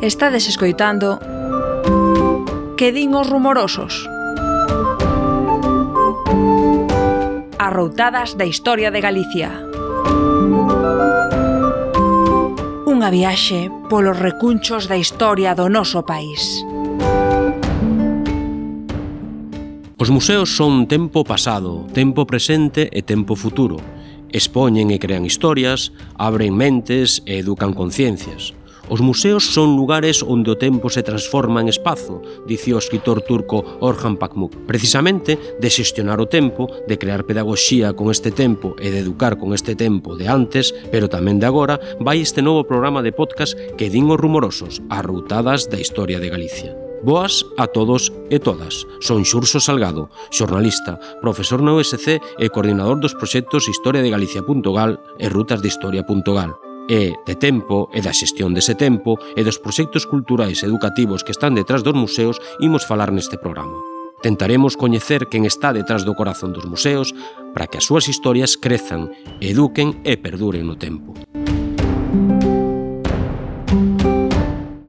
Estades escoitando Que din os rumorosos Arroutadas da historia de Galicia Unha viaxe polos recunchos da historia do noso país Os museos son tempo pasado, tempo presente e tempo futuro. Expoñen e crean historias, abren mentes e educan conciencias. Os museos son lugares onde o tempo se transforma en espazo, dicía o escritor turco Orhan Pamuk. Precisamente, de xestionar o tempo, de crear pedagoxía con este tempo e de educar con este tempo de antes, pero tamén de agora, vai este novo programa de podcast que din os rumorosos, arrutadas da historia de Galicia. Boas a todos e todas. Son Xurxo Salgado, xornalista, profesor na USC e coordinador dos proxectos Historia de Galicia.gal e Rutas de Historia.gal e de tempo e da xestión dese tempo e dos proxectos culturais e educativos que están detrás dos museos imos falar neste programa. Tentaremos coñecer quen está detrás do corazón dos museos para que as súas historias crezan, eduquen e perduren no tempo.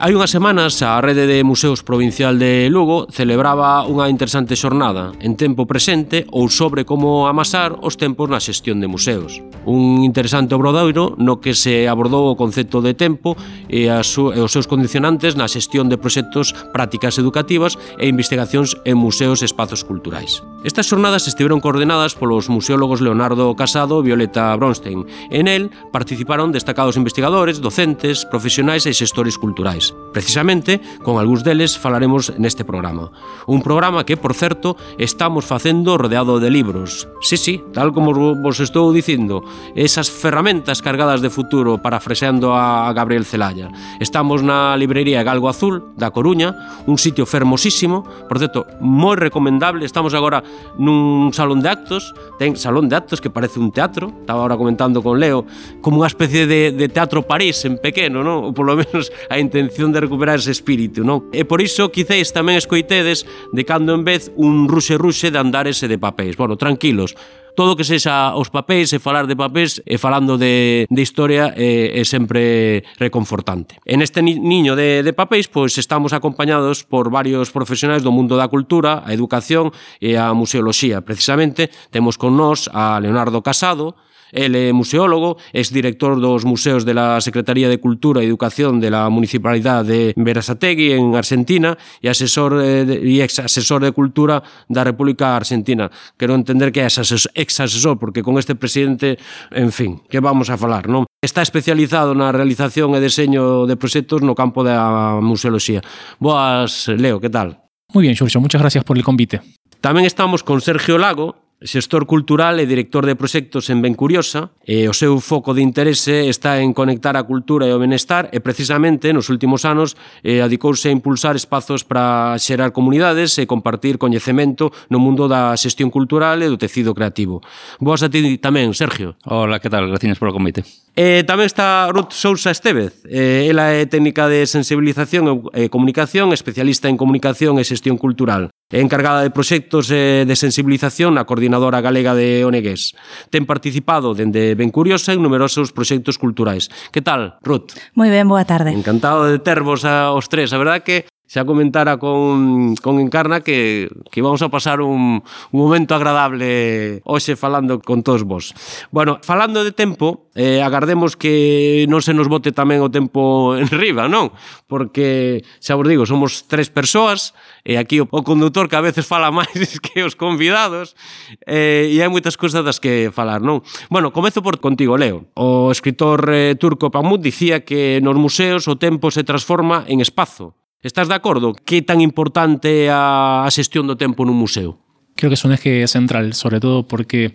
Hai unhas semanas a Rede de Museos Provincial de Lugo celebraba unha interesante xornada en tempo presente ou sobre como amasar os tempos na xestión de museos. Un interesante obradoiro no que se abordou o concepto de tempo e, as, e os seus condicionantes na xestión de proxectos, prácticas educativas e investigacións en museos e espazos culturais. Estas xornadas estiveron coordenadas polos museólogos Leonardo Casado e Violeta Bronstein. En el participaron destacados investigadores, docentes, profesionais e xestores culturais. Precisamente, con algúns deles falaremos neste programa. Un programa que, por certo, estamos facendo rodeado de libros. Sí, sí, tal como vos estou dicindo, esas ferramentas cargadas de futuro parafraseando a Gabriel Celaya. Estamos na librería Galgo Azul da Coruña, un sitio fermosísimo, por certo, moi recomendable. Estamos agora nun salón de actos, ten salón de actos que parece un teatro, estaba agora comentando con Leo, como unha especie de, de teatro París en pequeno, non? Ou polo menos a intención opción de recuperar ese espírito, non? E por iso, quizáis tamén escoitedes de cando en vez un ruxe-ruxe de andares e de papéis. Bueno, tranquilos, todo que sexa os papéis e falar de papéis e falando de, de historia é, é sempre reconfortante. En este niño de, de papéis pois estamos acompañados por varios profesionais do mundo da cultura, a educación e a museoloxía. Precisamente temos con nós a Leonardo Casado, Ele é museólogo, ex director dos museos de la Secretaría de Cultura e Educación de la Municipalidade de Berazategui en Argentina e asesor eh, e ex asesor de cultura da República Argentina. Quero entender que é ex asesor porque con este presidente, en fin, que vamos a falar, non? Está especializado na realización e deseño de proxectos no campo da museoloxía. Boas, Leo, que tal? Muy bien, Xurxo, muchas gracias por el convite. Tamén estamos con Sergio Lago, Xestor cultural e director de proxectos en Ben Curiosa, e o seu foco de interese está en conectar a cultura e o benestar e precisamente nos últimos anos eh, adicouse a impulsar espazos para xerar comunidades e compartir coñecemento no mundo da xestión cultural e do tecido creativo. Boas a ti tamén, Sergio. Hola, que tal? Gracias polo convite. E tamén está Ruth Sousa Estevez. Eh, ela é técnica de sensibilización e comunicación, especialista en comunicación e xestión cultural. É encargada de proxectos de sensibilización na Coordinadora Galega de ONGs. Ten participado dende Ben Curiosa en numerosos proxectos culturais. Que tal, Ruth? Moi ben, boa tarde. Encantado de tervos aos tres. A verdad que xa comentara con, con Encarna que, que vamos a pasar un, un momento agradable hoxe falando con todos vos. Bueno, falando de tempo, eh, agardemos que non se nos bote tamén o tempo en riba, non? Porque, xa vos digo, somos tres persoas, e aquí o, o conductor que a veces fala máis que os convidados, eh, e hai moitas cousas das que falar, non? Bueno, comezo por contigo, Leo. O escritor eh, turco Pamuk dicía que nos museos o tempo se transforma en espazo, Estás de acordo? Que tan importante é a xestión do tempo nun museo? Creo que es un eje central, sobre todo porque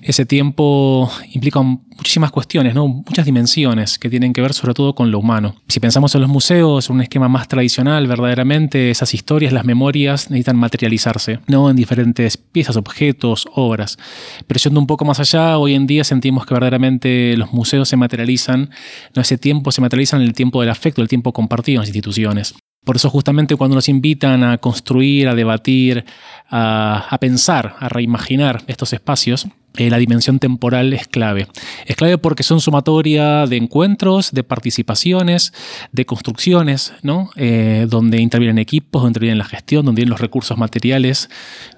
ese tiempo implica muchísimas cuestiones, ¿no? muchas dimensiones que tienen que ver sobre todo con lo humano. Si pensamos en los museos, un esquema más tradicional, verdaderamente esas historias, las memorias necesitan materializarse ¿no? en diferentes piezas, objetos, obras. Pero yendo un poco más allá, hoy en día sentimos que verdaderamente los museos se materializan, ¿no? ese tiempo se materializa en el tiempo del afecto, el tiempo compartido en las instituciones. Por eso justamente cuando nos invitan a construir, a debatir, a, pensar, a reimaginar estos espacios, eh, la dimensión temporal es clave. Es clave porque son sumatoria de encuentros, de participaciones, de construcciones, ¿no? Eh, donde intervienen equipos, donde intervienen la gestión, donde vienen los recursos materiales,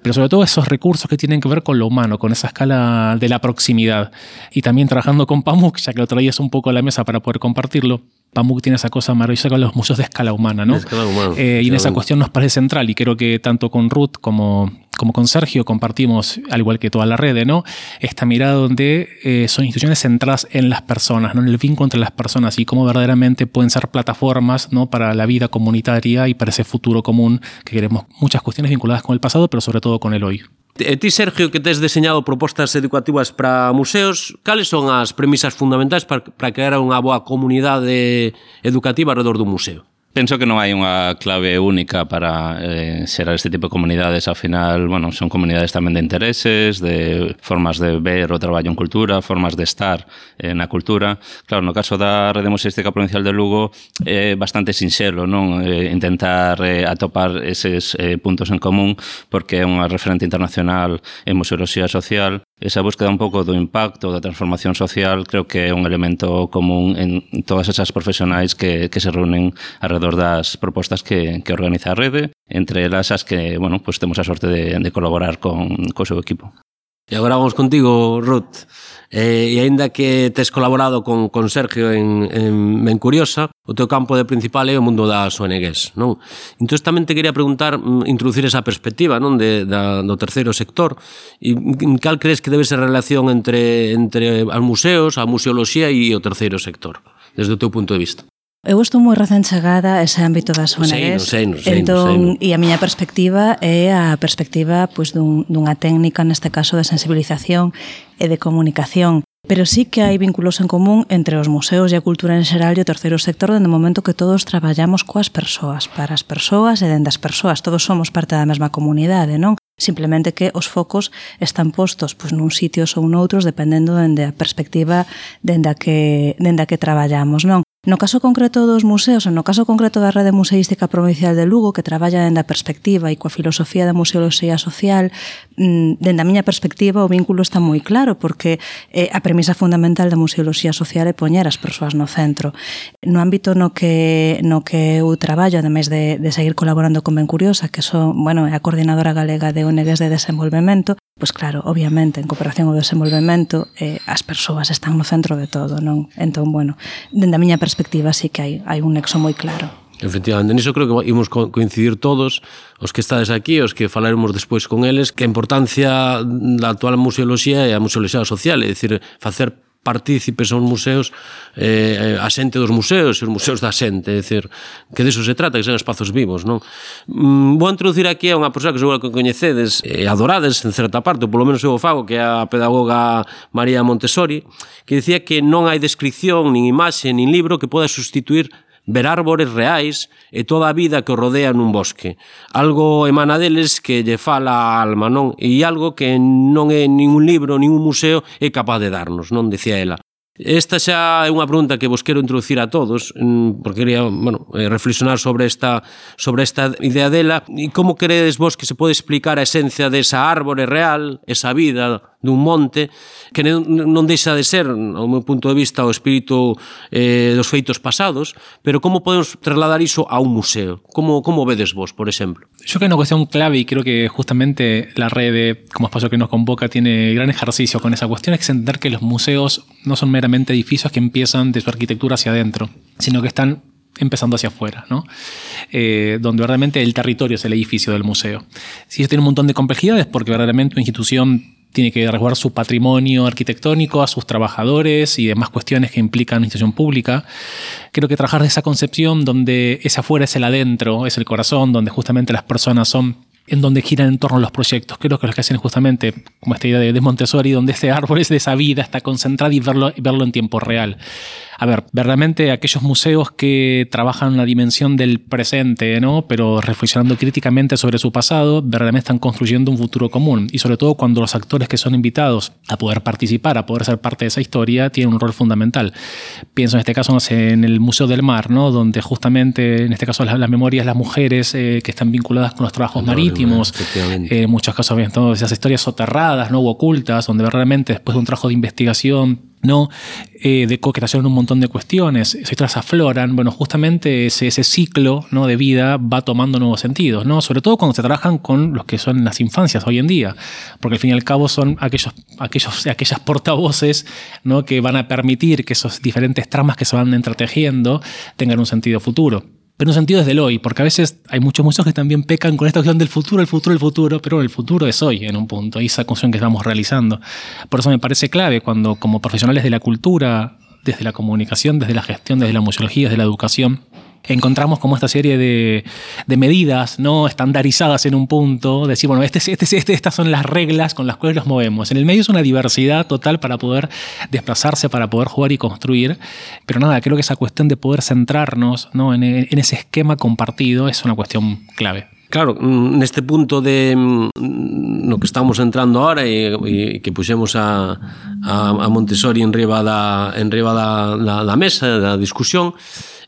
pero sobre todo esos recursos que tienen que ver con lo humano, con esa escala de la proximidad. Y también trabajando con Pamuk, ya que lo traías un poco a la mesa para poder compartirlo, Pamuk tiene esa cosa maravillosa con los museos de escala humana, ¿no? Escala humana, Eh, y en esa cuestión nos parece central y creo que tanto con Ruth como, como con Sergio compartimos, al igual que toda la red, ¿no? Esta mirada donde eh, son instituciones centradas en las personas, ¿no? En el vínculo entre las personas y cómo verdaderamente pueden ser plataformas, ¿no? Para la vida comunitaria y para ese futuro común que queremos muchas cuestiones vinculadas con el pasado, pero sobre todo con el hoy. E ti, Sergio, que tes deseñado propostas educativas para museos, cales son as premisas fundamentais para, para crear unha boa comunidade educativa alrededor do museo? Penso que non hai unha clave única para eh, xerar este tipo de comunidades. Ao final, bueno, son comunidades tamén de intereses, de formas de ver o traballo en cultura, formas de estar eh, na cultura. Claro, no caso da Rede Museística Provincial de Lugo é eh, bastante sinxelo, non? Eh, intentar eh, atopar eses eh, puntos en común porque é unha referente internacional en museoloxía social esa búsqueda un pouco do impacto da transformación social creo que é un elemento común en todas esas profesionais que, que se reúnen alrededor das propostas que, que organiza a rede, entre elas as que, bueno, pues temos a sorte de, de colaborar con, co seu equipo. E agora vamos contigo, Ruth. Eh, e aínda que tes colaborado con, con Sergio en, en Ben Curiosa, o teu campo de principal é o mundo das ONGs, non? Entón tamén te quería preguntar, mm, introducir esa perspectiva, non, de, da, do terceiro sector, e mm, cal crees que debe ser a relación entre, entre os museos, a museoloxía e o terceiro sector, desde o teu punto de vista? Eu estou moi recén chegada a ese ámbito das ONGs. Sei, non entón, e a miña perspectiva é a perspectiva pois, dun, dunha técnica, neste caso, de sensibilización e de comunicación. Pero sí que hai vínculos en común entre os museos e a cultura en xeral e o terceiro sector dende o momento que todos traballamos coas persoas, para as persoas e dende as persoas. Todos somos parte da mesma comunidade, non? Simplemente que os focos están postos pois, nun sitios ou noutros dependendo dende a perspectiva dende a que, dende a que traballamos, non? No caso concreto dos museos, no caso concreto da Rede Museística Provincial de Lugo, que traballa dende a perspectiva e coa filosofía da museoloxía social, mm, dende a miña perspectiva o vínculo está moi claro, porque eh, a premisa fundamental da museoloxía social é poñer as persoas no centro. No ámbito no que, no que eu traballo, ademais de, de seguir colaborando con Ben Curiosa, que son, bueno, é a coordinadora galega de ONGs de desenvolvemento, Pois claro, obviamente, en cooperación ao desenvolvemento, eh, as persoas están no centro de todo, non? Entón, bueno, dende a miña perspectiva, perspectiva sí que hai, hai un nexo moi claro. Efectivamente, niso creo que imos coincidir todos os que estades aquí, os que falaremos despois con eles, que a importancia da actual museoloxía é a museoloxía social, é dicir, facer partícipes aos museos eh, eh, a xente dos museos e os museos da xente, é dicir, que deso se trata, que sean espazos vivos, non? Mm, vou introducir aquí a unha persoa que seguro que coñecedes e adorades en certa parte, ou polo menos eu o fago, que é a pedagoga María Montessori, que dicía que non hai descripción, nin imaxe, nin libro que poda sustituir ver árbores reais e toda a vida que o rodea nun bosque. Algo emana deles que lle fala a alma, non? E algo que non é ningún libro, ningún museo é capaz de darnos, non? Decía ela. Esta xa é unha pregunta que vos quero introducir a todos, mm, porque quería, bueno, eh, reflexionar sobre esta sobre esta idea dela e como credes vos que se pode explicar a esencia desa árbore real, esa vida dun monte que non, deixa de ser, ao meu punto de vista, o espírito eh, dos feitos pasados, pero como podemos trasladar iso a un museo? Como, como vedes vos, por exemplo? Yo creo que hay una cuestión clave y creo que justamente la red como espacio que nos convoca tiene gran ejercicio con esa cuestión, es entender que los museos no son meramente edificios que empiezan de su arquitectura hacia adentro, sino que están empezando hacia afuera, ¿no? Eh, donde verdaderamente el territorio es el edificio del museo. Sí, eso tiene un montón de complejidades porque verdaderamente una institución tiene que resguardar su patrimonio arquitectónico, a sus trabajadores y demás cuestiones que implican institución pública. Creo que trabajar de esa concepción donde ese afuera es el adentro, es el corazón, donde justamente las personas son en donde giran en torno a los proyectos. Creo que lo que hacen es justamente como esta idea de, Montessori, donde ese árbol es de esa vida, está concentrada y verlo, verlo en tiempo real. A ver, verdaderamente aquellos museos que trabajan la dimensión del presente, ¿no? pero reflexionando críticamente sobre su pasado, verdaderamente están construyendo un futuro común. Y sobre todo cuando los actores que son invitados a poder participar, a poder ser parte de esa historia, tienen un rol fundamental. Pienso en este caso no sé, en el Museo del Mar, ¿no? donde justamente, en este caso, las, las memorias, las mujeres eh, que están vinculadas con los trabajos marítimos eh, en muchos casos habían todas esas historias soterradas, ¿no? o ocultas, donde realmente después de un trabajo de investigación ¿no? Eh, de coquetación un montón de cuestiones, si otras afloran, bueno, justamente ese, ese, ciclo ¿no? de vida va tomando nuevos sentidos, ¿no? Sobre todo cuando se trabajan con los que son las infancias hoy en día, porque al fin y al cabo son aquellos, aquellos, aquellas portavoces ¿no? que van a permitir que esos diferentes tramas que se van entretejiendo tengan un sentido futuro pero en un sentido desde el hoy, porque a veces hay muchos museos que también pecan con esta cuestión del futuro, el futuro, el futuro, pero el futuro es hoy en un punto, y esa cuestión que estamos realizando. Por eso me parece clave cuando como profesionales de la cultura, desde la comunicación, desde la gestión, desde la museología, desde la educación, encontramos como esta serie de, medidas no estandarizadas en un punto, decir, bueno, este, este, este, estas son las reglas con las cuales nos movemos. En el medio es una diversidad total para poder desplazarse, para poder jugar y construir, pero nada, creo que esa cuestión de poder centrarnos ¿no? en, ese esquema compartido es una cuestión clave. Claro, neste punto de mm, no que estamos entrando ahora e, e que puxemos a, a, a Montessori en riba da, en riba da mesa, da discusión,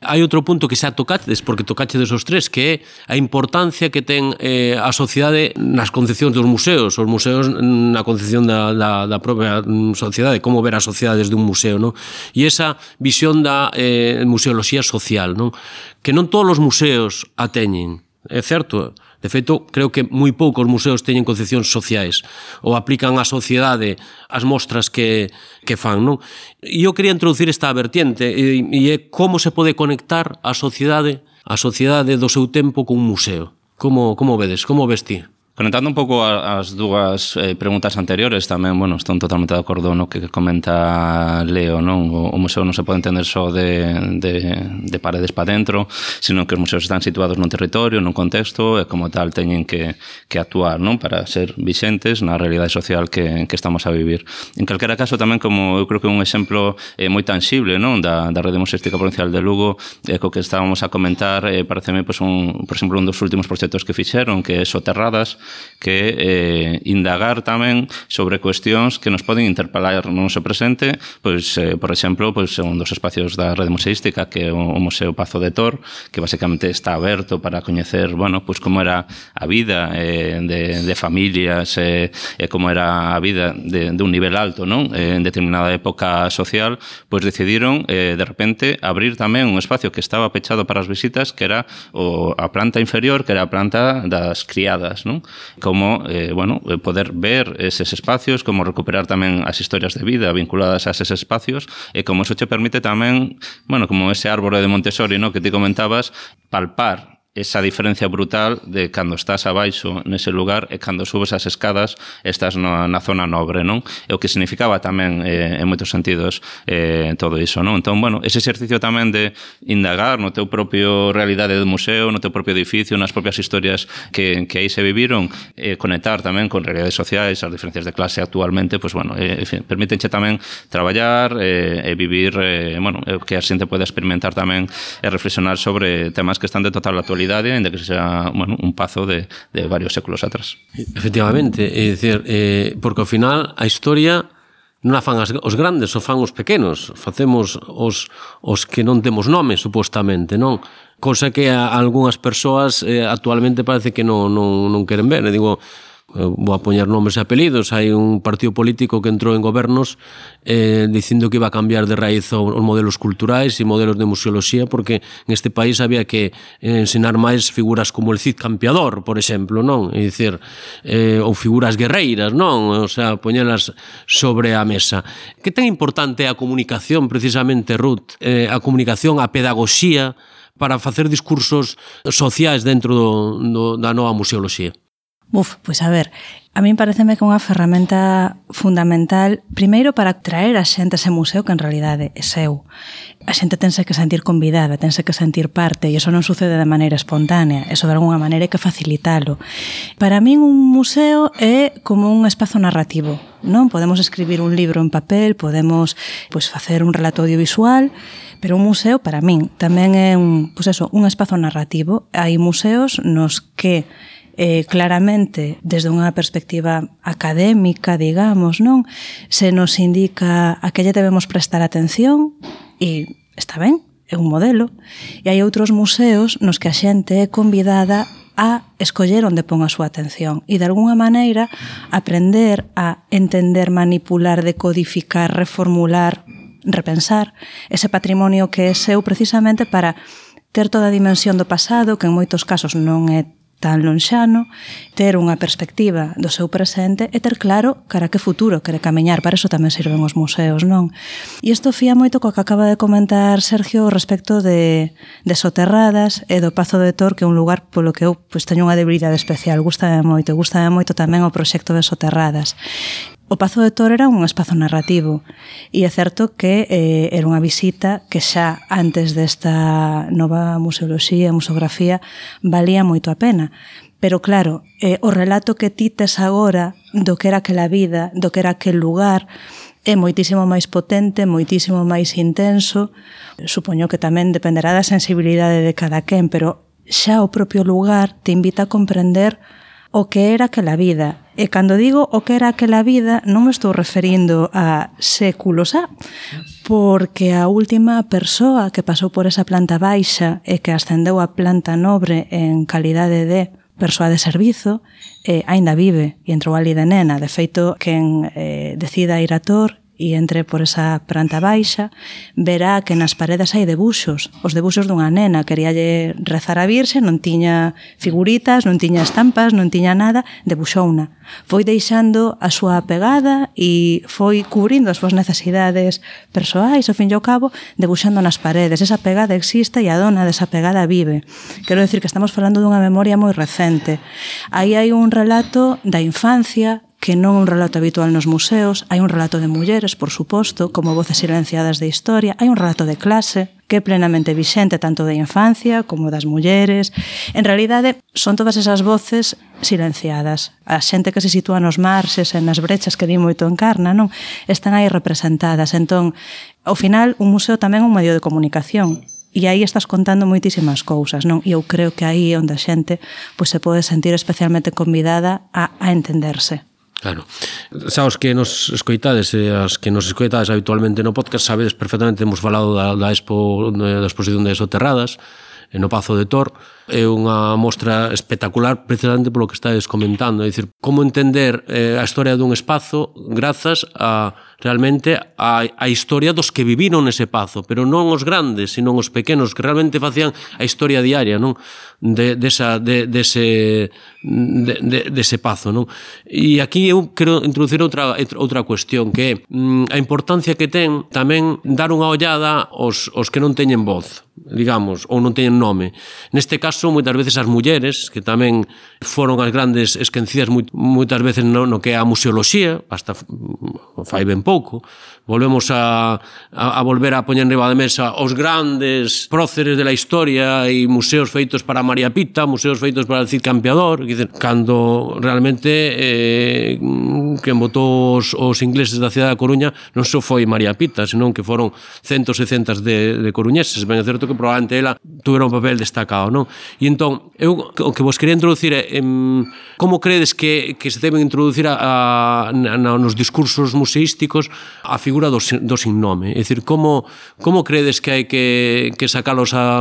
Hai outro punto que xa tocaches, porque tocaches os tres, que é a importancia que ten eh, a sociedade nas concepcións dos museos, os museos na concepción da, da, da propia mm, sociedade, como ver a sociedade desde un museo, non? E esa visión da eh, museoloxía social, non? Que non todos os museos a teñen, é certo, De feito, creo que moi poucos museos teñen concepcións sociais ou aplican á sociedade as mostras que, que fan. Non? E eu quería introducir esta vertiente e, e é como se pode conectar a sociedade a sociedade do seu tempo cun museo. Como, como vedes? Como ves ti? Conectando un pouco as dúas eh, preguntas anteriores, tamén, bueno, estou totalmente de acordo no que comenta Leo, non? O, o museo non se pode entender só de, de, de paredes para dentro, sino que os museos están situados nun territorio, nun contexto, e como tal teñen que, que actuar, non? Para ser vixentes na realidade social que, que estamos a vivir. En calquera caso, tamén, como eu creo que un exemplo eh, moi tangible, non? Da, da rede museística provincial de Lugo, eh, co que estábamos a comentar, eh, pareceme, pois, pues, un, por exemplo, un dos últimos proxectos que fixeron, que é Soterradas, que eh, indagar tamén sobre cuestións que nos poden interpelar no noso presente, pois, eh, por exemplo, pois, un dos espacios da rede museística que é o Museo Pazo de Tor, que basicamente está aberto para coñecer, bueno, pois como era a vida eh, de, de familias eh, como era a vida de, de un nivel alto, non? Eh, en determinada época social, pois decidiron eh, de repente abrir tamén un espacio que estaba pechado para as visitas, que era o, a planta inferior, que era a planta das criadas, non? como eh, bueno, eh, poder ver eses espacios, como recuperar tamén as historias de vida vinculadas a eses espacios e como eso te permite tamén, bueno, como ese árbore de Montessori, no, que te comentabas, palpar esa diferencia brutal de cando estás abaixo nese lugar e cando subes as escadas estás na, na zona nobre, non? E o que significaba tamén eh, en moitos sentidos eh, todo iso, non? Entón, bueno, ese exercicio tamén de indagar no teu propio realidade do museo, no teu propio edificio, nas propias historias que, que aí se viviron, eh, conectar tamén con realidades sociais, as diferencias de clase actualmente, pues, bueno, eh, en fin, permítenche tamén traballar eh, e vivir, eh, bueno, que a xente pode experimentar tamén e reflexionar sobre temas que están de total actualidade actualidade, ainda que sexa bueno, un pazo de, de varios séculos atrás. Efectivamente, é dicir, eh, porque ao final a historia non a fan as, os grandes, o fan os pequenos, facemos os, os que non temos nome, supostamente, non? Cosa que a, a algunhas persoas eh, actualmente parece que non, non, non queren ver. E digo, Eh, vou a poñer nomes e apelidos, hai un partido político que entrou en gobernos eh, dicindo que iba a cambiar de raíz os modelos culturais e modelos de museoloxía porque en este país había que eh, ensinar máis figuras como el Cid Campeador, por exemplo, non? É dicir, eh, ou figuras guerreiras, non? O sea, poñelas sobre a mesa. Que tan importante é a comunicación, precisamente, Ruth? Eh, a comunicación, a pedagogía para facer discursos sociais dentro do, do, da nova museoloxía? Uf, pois a ver, a min pareceme que é unha ferramenta fundamental, primeiro para traer a xente a ese museo que en realidade é seu. A xente tense que sentir convidada, tense que sentir parte, e iso non sucede de maneira espontánea, eso de alguna maneira é que facilitalo. Para min un museo é como un espazo narrativo, non? Podemos escribir un libro en papel, podemos pois facer un relato audiovisual, pero un museo para min tamén é un, pois eso, un espazo narrativo. Hai museos nos que eh, claramente desde unha perspectiva académica, digamos, non? Se nos indica a que lle debemos prestar atención e está ben, é un modelo. E hai outros museos nos que a xente é convidada a escoller onde pon a súa atención e de algunha maneira aprender a entender, manipular, decodificar, reformular, repensar ese patrimonio que é seu precisamente para ter toda a dimensión do pasado, que en moitos casos non é tan lonxano, ter unha perspectiva do seu presente e ter claro cara que futuro quere camiñar. Para eso tamén sirven os museos, non? E isto fía moito coa que acaba de comentar Sergio respecto de, de Soterradas e do Pazo de Tor, que é un lugar polo que eu pois, teño unha debilidade especial. Gústame moito, gústame moito tamén o proxecto de Soterradas. O Pazo de Toro era un espazo narrativo e é certo que eh, era unha visita que xa antes desta nova museoloxía, museografía, valía moito a pena. Pero claro, eh, o relato que ti tes agora do que era aquela vida, do que era aquel lugar, é moitísimo máis potente, moitísimo máis intenso. Supoño que tamén dependerá da sensibilidade de cada quen, pero xa o propio lugar te invita a comprender o que era aquela vida E cando digo o que era aquela vida, non me estou referindo a séculos A, porque a última persoa que pasou por esa planta baixa e que ascendeu a planta nobre en calidade de persoa de servizo, eh, aínda vive e entrou ali de nena. De feito, quen eh, decida ir a Tor e entre por esa planta baixa, verá que nas paredes hai debuxos, os debuxos dunha nena, queríalle rezar a virxe, non tiña figuritas, non tiña estampas, non tiña nada, debuxouna. Foi deixando a súa pegada e foi cubrindo as súas necesidades persoais, ao fin e ao cabo, debuxando nas paredes. Esa pegada existe e a dona desa pegada vive. Quero decir que estamos falando dunha memoria moi recente. Aí hai un relato da infancia, que non un relato habitual nos museos, hai un relato de mulleres, por suposto, como voces silenciadas de historia, hai un relato de clase, que é plenamente vixente tanto da infancia como das mulleres. En realidade, son todas esas voces silenciadas. A xente que se sitúa nos marxes e nas brechas que di moito encarna, non? Están aí representadas. Entón, ao final, un museo tamén é un medio de comunicación e aí estás contando moitísimas cousas, non? E eu creo que aí é onde a xente pois, se pode sentir especialmente convidada a, a entenderse. Claro. Xa os que nos escoitades e as que nos escoitades habitualmente no podcast sabedes perfectamente, hemos falado da, da expo da exposición de Soterradas no Pazo de Tor, é unha mostra espectacular precisamente polo que estáis comentando, é dicir, como entender eh, a historia dun espazo grazas a realmente a, a historia dos que viviron ese pazo, pero non os grandes, sino os pequenos que realmente facían a historia diaria, non? De desa de, de, ese, de, de, de ese pazo, non? E aquí eu quero introducir outra outra cuestión que é mm, a importancia que ten tamén dar unha ollada aos, aos que non teñen voz, digamos, ou non teñen nome. Neste caso caso, moitas veces as mulleres, que tamén foron as grandes esquecidas moitas veces no, no que é a museoloxía, hasta mm, fai ben pouco, volvemos a, a, a volver a poñer riba de mesa os grandes próceres de la historia e museos feitos para María Pita, museos feitos para el Cid Campeador, que dicen, cando realmente eh, quen votou os, os ingleses da cidade da Coruña non só foi María Pita, senón que foron centos e centas de, de coruñeses, ben é certo que probablemente ela tuvera un papel destacado, non? E entón, eu o que vos quería introducir é em, como credes que, que se deben introducir a, a, na, nos discursos museísticos a figura figura do, do sin nome? É dicir, como, como credes que hai que, que sacalos a,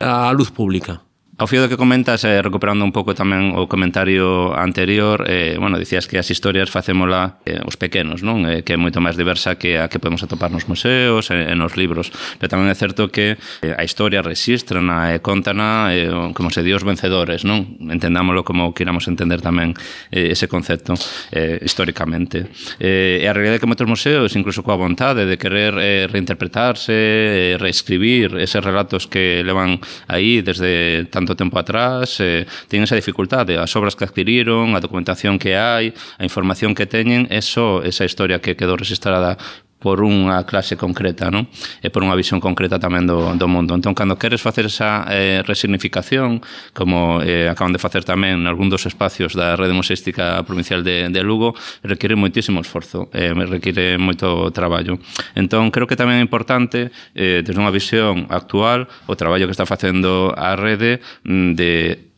a luz pública? Ao fío do que comentas, eh, recuperando un pouco tamén o comentario anterior, eh, bueno, dicías que as historias facémola eh, os pequenos, non? Eh, que é moito máis diversa que a que podemos atopar nos museos, e, eh, nos libros. Pero tamén é certo que eh, a historia rexistrana e contana, eh, como se di, os vencedores, non? Entendámoslo como queramos entender tamén eh, ese concepto eh, históricamente. Eh, e a realidade é que moitos museos, incluso coa vontade de querer eh, reinterpretarse, eh, reescribir eses relatos que levan aí desde tanto tanto tempo atrás, eh, teñen esa dificultade, as obras que adquiriron, a documentación que hai, a información que teñen, eso, esa historia que quedou registrada por unha clase concreta, non? E por unha visión concreta tamén do, do mundo. Entón, cando queres facer esa eh, resignificación, como eh, acaban de facer tamén en algún dos espacios da Rede Museística Provincial de, de Lugo, requiere moitísimo esforzo, eh, require moito traballo. Entón, creo que tamén é importante, eh, desde unha visión actual, o traballo que está facendo a rede mm, de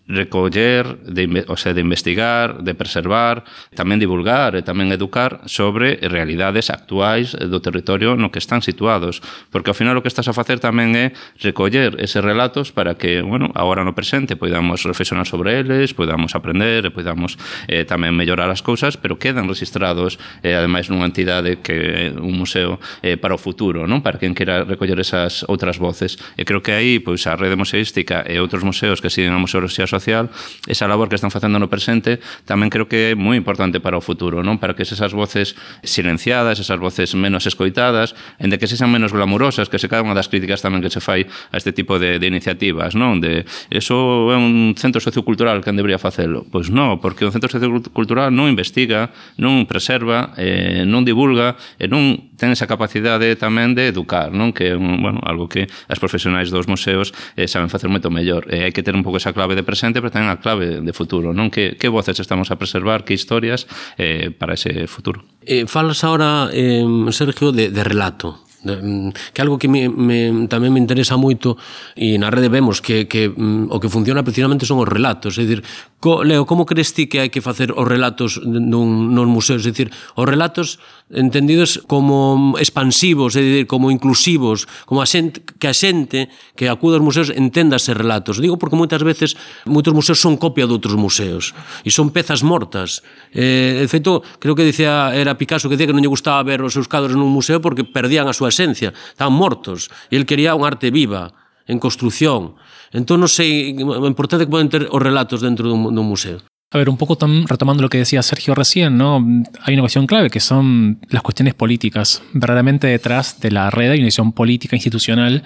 recoller, de, o sea, de investigar, de preservar, tamén divulgar eh, e tamén educar sobre realidades actuais do territorio no que están situados, porque ao final o que estás a facer tamén é recoller eses relatos para que, bueno, agora no presente poidamos reflexionar sobre eles, poidamos aprender e poidamos eh, tamén mellorar as cousas, pero quedan registrados eh, ademais nunha entidade que é un museo eh, para o futuro, non? Para quen quera recoller esas outras voces. E creo que aí, pois, a rede museística e outros museos que siguen a museoloxía social social, esa labor que están facendo no presente, tamén creo que é moi importante para o futuro, non? Para que esas voces silenciadas, esas voces menos escoitadas, en de que sexan menos glamurosas, que se cada unha das críticas tamén que se fai a este tipo de, de iniciativas, non? De, eso é un centro sociocultural que debería facelo? Pois non, porque un centro sociocultural non investiga, non preserva, eh, non divulga, e non ten esa capacidade tamén de educar, non? Que é bueno, algo que as profesionais dos museos eh, saben facer moito mellor. E eh, hai que ter un pouco esa clave de presente presente, pero tamén a clave de futuro, non? Que, que voces estamos a preservar, que historias eh, para ese futuro. Eh, falas ahora, eh, Sergio, de, de relato, mm, que algo que me, me, tamén me interesa moito e na rede vemos que, que mm, o que funciona precisamente son os relatos, é dicir, Co, Leo, como crees ti que hai que facer os relatos nun, nun museo? É dicir, os relatos entendidos como expansivos, é dicir, como inclusivos, como a xente, que a xente que acude aos museos entenda ese relatos. Digo porque moitas veces moitos museos son copia de outros museos e son pezas mortas. Eh, de feito, creo que dicía era Picasso que dicía que non lle gustaba ver os seus cadros nun museo porque perdían a súa esencia, estaban mortos e el quería un arte viva en construción. Entón non sei, é importante que poden ter os relatos dentro dun, dun museo. A ver, un poco tam, retomando lo que decía Sergio recién, ¿no? Hay una cuestión clave que son las cuestiones políticas. Verdaderamente detrás de la red hay una cuestión política institucional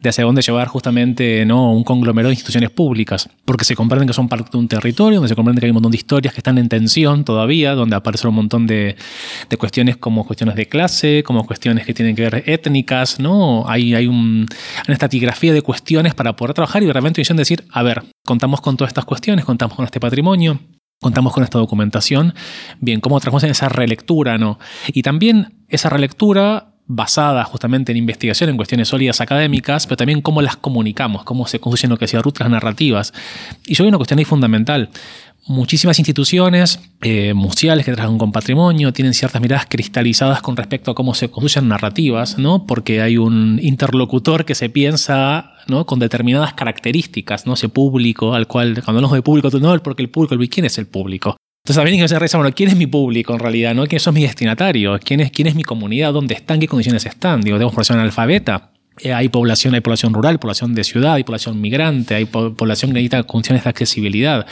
de hacia dónde llevar justamente ¿no? un conglomerado de instituciones públicas, porque se comprenden que son parte de un territorio, donde se comprende que hay un montón de historias que están en tensión todavía, donde aparecen un montón de, de cuestiones como cuestiones de clase, como cuestiones que tienen que ver étnicas, ¿no? Hay, hay un, una estratigrafía de cuestiones para poder trabajar y realmente de decir, a ver, contamos con todas estas cuestiones, contamos con este patrimonio, contamos con esta documentación, bien, ¿cómo trabajamos en esa relectura, no? Y también esa relectura basada justamente en investigación, en cuestiones sólidas académicas, pero también cómo las comunicamos, cómo se construyen lo que sea rutas narrativas. Y yo hay una cuestión ahí fundamental. Muchísimas instituciones eh, museales que trabajan con patrimonio tienen ciertas miradas cristalizadas con respecto a cómo se construyen narrativas, ¿no? porque hay un interlocutor que se piensa ¿no? con determinadas características, ¿no? ese público al cual, cuando hablamos de público, no, porque el público, ¿quién es el público? Entonces también hay que hacer bueno, ¿quién es mi público en realidad? ¿no? ¿Quiénes son mis destinatarios? ¿Quién es, ¿Quién es mi comunidad? ¿Dónde están? ¿Qué condiciones están? Digo, tenemos población analfabeta, eh, hay población, hay población rural, población de ciudad, hay población migrante, hay población que necesita condiciones de accesibilidad.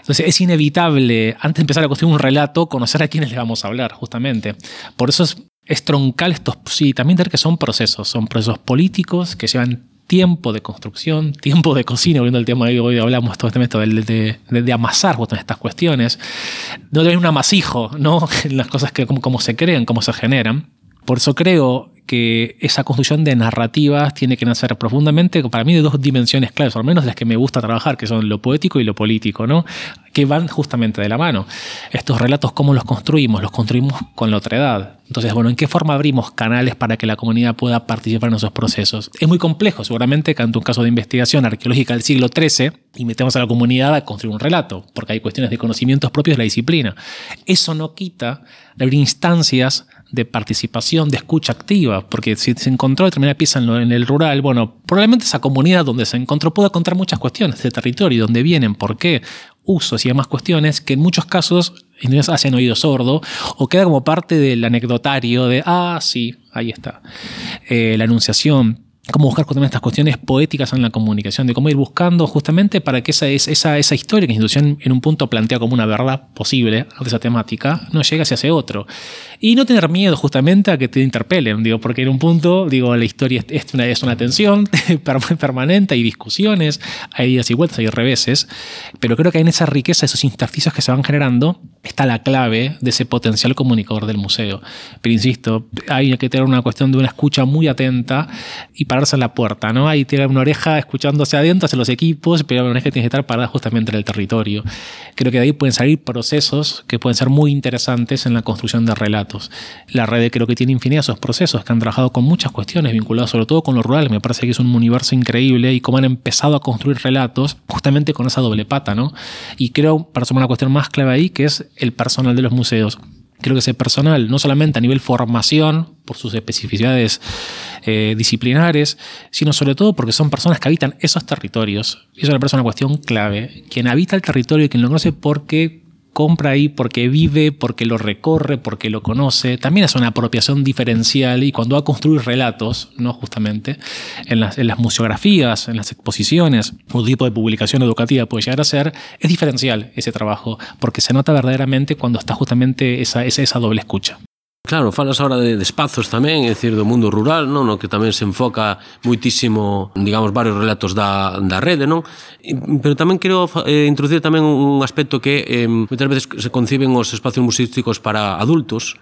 Entonces es inevitable, antes de empezar a construir un relato, conocer a quiénes le vamos a hablar, justamente. Por eso es, es troncal estos, sí, también tener que son procesos, son procesos políticos que llevan tiempo de construcción, tiempo de cocina, volviendo al tema de hoy hablamos todo este método de, de, de, amasar estas cuestiones. No hay un amasijo, ¿no? Las cosas que cómo, se crean, cómo se generan. Por eso creo que esa construcción de narrativas tiene que nacer profundamente, para mí, de dos dimensiones claves, al menos las que me gusta trabajar, que son lo poético y lo político, ¿no? que van justamente de la mano. Estos relatos, ¿cómo los construimos? Los construimos con la otra edad. Entonces, bueno, ¿en qué forma abrimos canales para que la comunidad pueda participar en esos procesos? Es muy complejo, seguramente, que ante un caso de investigación arqueológica del siglo XIII y metemos a la comunidad a construir un relato, porque hay cuestiones de conocimientos propios de la disciplina. Eso no quita de abrir instancias de participación, de escucha activa, porque si se encontró determinada pieza en, el rural, bueno, probablemente esa comunidad donde se encontró pueda contar muchas cuestiones de territorio, dónde vienen, por qué, usos y demás cuestiones que en muchos casos hacen oído sordo o queda como parte del anecdotario de, ah, sí, ahí está. Eh, la enunciación cómo buscar justamente estas cuestiones poéticas en la comunicación, de cómo ir buscando justamente para que esa, esa, esa historia que la institución en un punto plantea como una verdad posible de esa temática, no llegue hacia ese otro. Y no tener miedo justamente a que te interpelen, digo, porque en un punto, digo, la historia es una, es una tensión permanente, hay discusiones, hay idas y vueltas, hay reveses, pero creo que en esa riqueza, esos intersticios que se van generando, está la clave de ese potencial comunicador del museo. Pero insisto, hay que tener una cuestión de una escucha muy atenta y pararse en la puerta, ¿no? Hay que tener una oreja escuchándose adentro hacia los equipos, pero una oreja tiene que estar parada justamente en el territorio. Creo que de ahí pueden salir procesos que pueden ser muy interesantes en la construcción de relatos La red creo que tiene infinidad de esos procesos que han trabajado con muchas cuestiones vinculadas sobre todo con lo rural. Me parece que es un universo increíble y cómo han empezado a construir relatos justamente con esa doble pata, ¿no? Y creo, para sumar una cuestión más clave ahí, que es el personal de los museos creo que ese personal, no solamente a nivel formación, por sus especificidades eh, disciplinares, sino sobre todo porque son personas que habitan esos territorios. Y eso me parece una cuestión clave. Quien habita el territorio y quien lo conoce porque compra ahí porque vive, porque lo recorre, porque lo conoce. También es una apropiación diferencial y cuando va a construir relatos, no justamente, en las, museografías, en las exposiciones, un tipo de publicación educativa puede llegar a ser, es diferencial ese trabajo, porque se nota verdaderamente cuando está justamente esa, esa, doble escucha. Claro, falas ahora de, de espazos tamén, é dicir, do mundo rural, non? No que tamén se enfoca muitísimo, digamos, varios relatos da, da rede, non? Pero tamén quero eh, introducir tamén un aspecto que eh, moitas veces se conciben os espacios museísticos para adultos,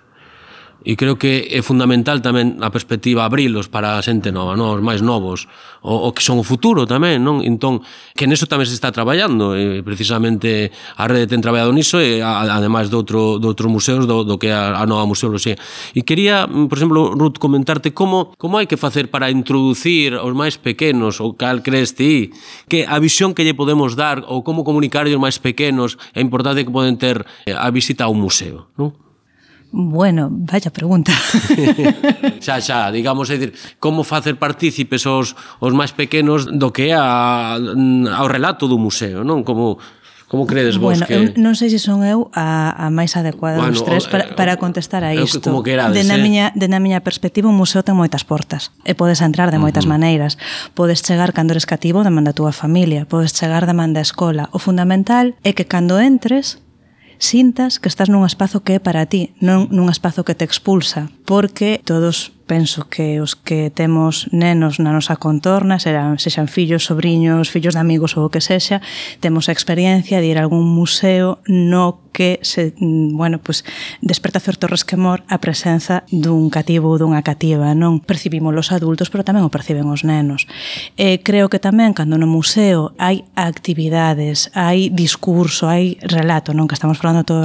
E creo que é fundamental tamén a perspectiva abrilos para a xente nova, non? os máis novos, o, o que son o futuro tamén, non? Entón, que neso tamén se está traballando, e precisamente a rede ten traballado niso e a, ademais de outro, de outro museos do, do que a, a nova museoloxía. E quería, por exemplo, Ruth, comentarte como, como hai que facer para introducir aos máis pequenos, ou cal crees ti, que a visión que lle podemos dar ou como comunicar aos máis pequenos é importante que poden ter eh, a visita a un museo, non? Bueno, vaya pregunta. xa, xa, digamos, é dicir, como facer partícipes os, os máis pequenos do que é a, mm, ao relato do museo, non? Como Como credes vos bueno, que... Eu non sei se son eu a, a máis adecuada bueno, dos tres para, para contestar a isto. Como querades, de na, eh? miña, de na miña perspectiva, un museo ten moitas portas e podes entrar de moitas uh -huh. maneiras. Podes chegar cando eres cativo demanda a túa familia, podes chegar demanda a escola. O fundamental é que cando entres sintas que estás nun espazo que é para ti, non nun espazo que te expulsa, porque todos penso que os que temos nenos na nosa contorna, serán, sexan fillos, sobrinhos, fillos de amigos ou o que sexa, temos a experiencia de ir a algún museo no que se, mm, bueno, pues, desperta certo resquemor a presenza dun cativo ou dunha cativa, non? Percibimos os adultos, pero tamén o perciben os nenos. Eh, creo que tamén cando no museo hai actividades, hai discurso, hai relato, non? Que estamos falando todo,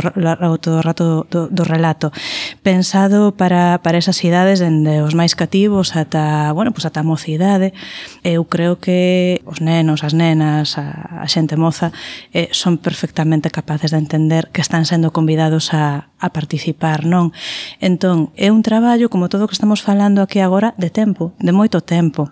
todo o rato do, do relato. Pensado para, para esas idades dende os máis cativos ata, bueno, pues ata a mocidade, eu creo que os nenos, as nenas, a, a xente moza eh, son perfectamente capaces de entender que que están sendo convidados a, a participar, non? Entón, é un traballo, como todo o que estamos falando aquí agora, de tempo, de moito tempo.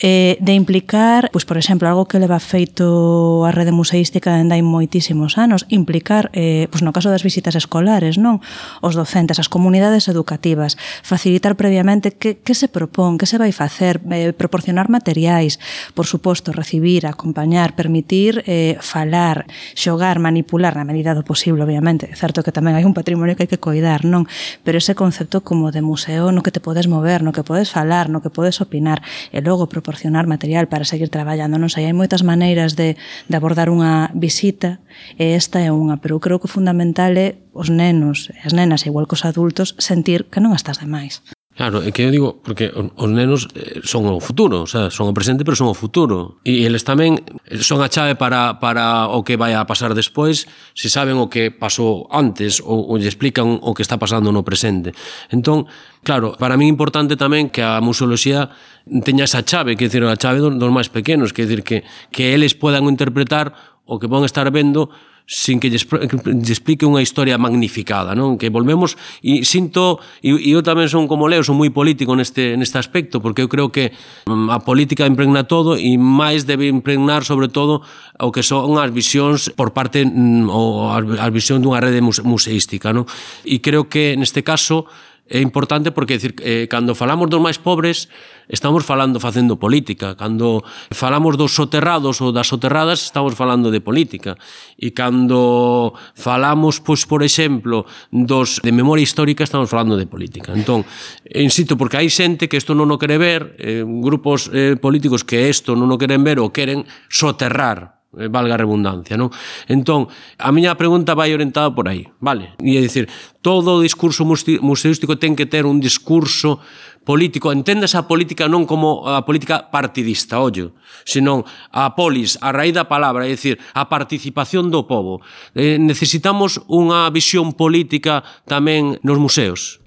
Eh, de implicar, pois, por exemplo, algo que leva feito a rede museística dende hai moitísimos anos, implicar, eh, pois, no caso das visitas escolares, non? Os docentes, as comunidades educativas, facilitar previamente que, que se propón, que se vai facer, eh, proporcionar materiais, por suposto, recibir, acompañar, permitir eh, falar, xogar, manipular na medida do posible, obviamente. Certo que tamén hai un patrimonio que hai que coidar, non? Pero ese concepto como de museo no que te podes mover, no que podes falar, no que podes opinar e logo proporcionar material para seguir traballando. Non sei, hai moitas maneiras de, de abordar unha visita e esta é unha, pero eu creo que o fundamental é os nenos e as nenas, igual que os adultos, sentir que non estás demais. Claro, é que eu digo, porque os nenos eh, son o futuro, o sea, son o presente, pero son o futuro. E eles tamén eh, son a chave para, para o que vai a pasar despois, se saben o que pasou antes ou, ou lle explican o que está pasando no presente. Entón, claro, para mí é importante tamén que a museoloxía teña esa chave, que decir, a chave dos, dos máis pequenos, que decir que, que eles podan interpretar o que van estar vendo sin que lle explique unha historia magnificada, non? Que volvemos e sinto e, e eu tamén son como Leo, son moi político neste neste aspecto porque eu creo que mm, a política impregna todo e máis debe impregnar sobre todo o que son as visións por parte mm, ou as, as visións dunha rede museística, non? E creo que neste caso é importante porque decir, eh, cando falamos dos máis pobres estamos falando facendo política. Cando falamos dos soterrados ou das soterradas estamos falando de política. E cando falamos pois por exemplo dos de memoria histórica estamos falando de política. Entón insisto porque hai xente que isto non o quere ver eh, grupos eh, políticos que isto non o queren ver ou queren soterrar. Eh, valga a redundancia, non? Entón, a miña pregunta vai orientada por aí, vale? E é dicir, todo o discurso museístico ten que ter un discurso político, entendas a política non como a política partidista, ollo, senón a polis, a raíz da palabra, é dicir, a participación do povo. Eh, necesitamos unha visión política tamén nos museos.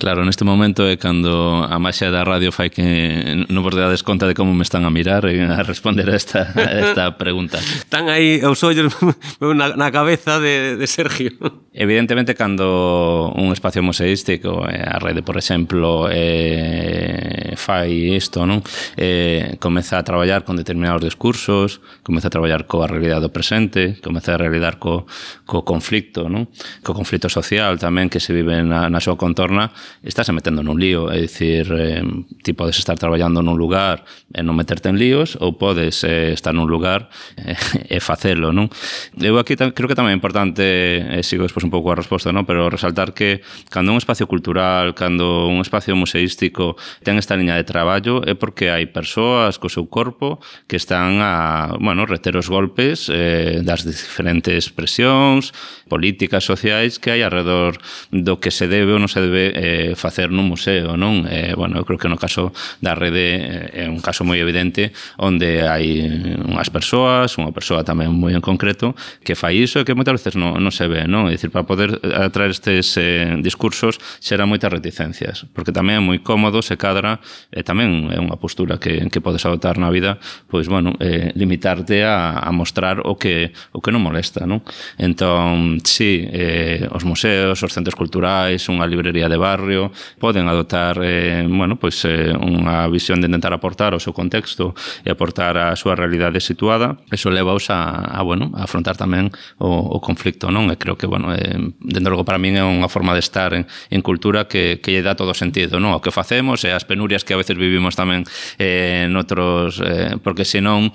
Claro, neste momento é cando a maxia da radio fai que non vos dades conta de como me están a mirar e a responder a esta, a esta pregunta. Están aí os ollos na, na cabeza de, de Sergio. Evidentemente, cando un espacio museístico, eh, a rede, por exemplo, eh, fai isto, non? Eh, comeza a traballar con determinados discursos, comeza a traballar coa realidade do presente, comeza a realidar co, co conflicto, non? Co conflicto social tamén que se vive na, na súa contorno torna, estáse metendo nun lío, é dicir, eh, ti podes estar traballando nun lugar e non meterte en líos ou podes eh, estar nun lugar eh, e facelo, non? Eu aquí creo que tamén é importante, e eh, sigo despois un pouco a resposta, non? pero resaltar que cando un espacio cultural, cando un espacio museístico ten esta liña de traballo é porque hai persoas co seu corpo que están a, bueno, reter os golpes eh, das diferentes presións políticas, sociais que hai alrededor do que se debe ou non se debe debe eh, facer nun museo, non? Eh, bueno, eu creo que no caso da rede eh, é un caso moi evidente onde hai unhas persoas, unha persoa tamén moi en concreto que fai iso e que moitas veces non, non se ve, non? É dicir, para poder atraer estes eh, discursos xera moitas reticencias, porque tamén é moi cómodo, se cadra, e tamén é unha postura que, que podes adoptar na vida, pois, bueno, eh, limitarte a, a mostrar o que, o que non molesta, non? Entón, sí, eh, os museos, os centros culturais, unha librería de barrio, poden adoptar eh, bueno, pois, eh, unha visión de intentar aportar o seu contexto e aportar a súa realidade situada, eso levaos a, a, bueno, a afrontar tamén o, o conflicto, non? E creo que, bueno, eh, dentro logo para min é unha forma de estar en, en cultura que, que lle dá todo sentido, non? O que facemos e as penurias que a veces vivimos tamén eh, noutros, eh, porque senón,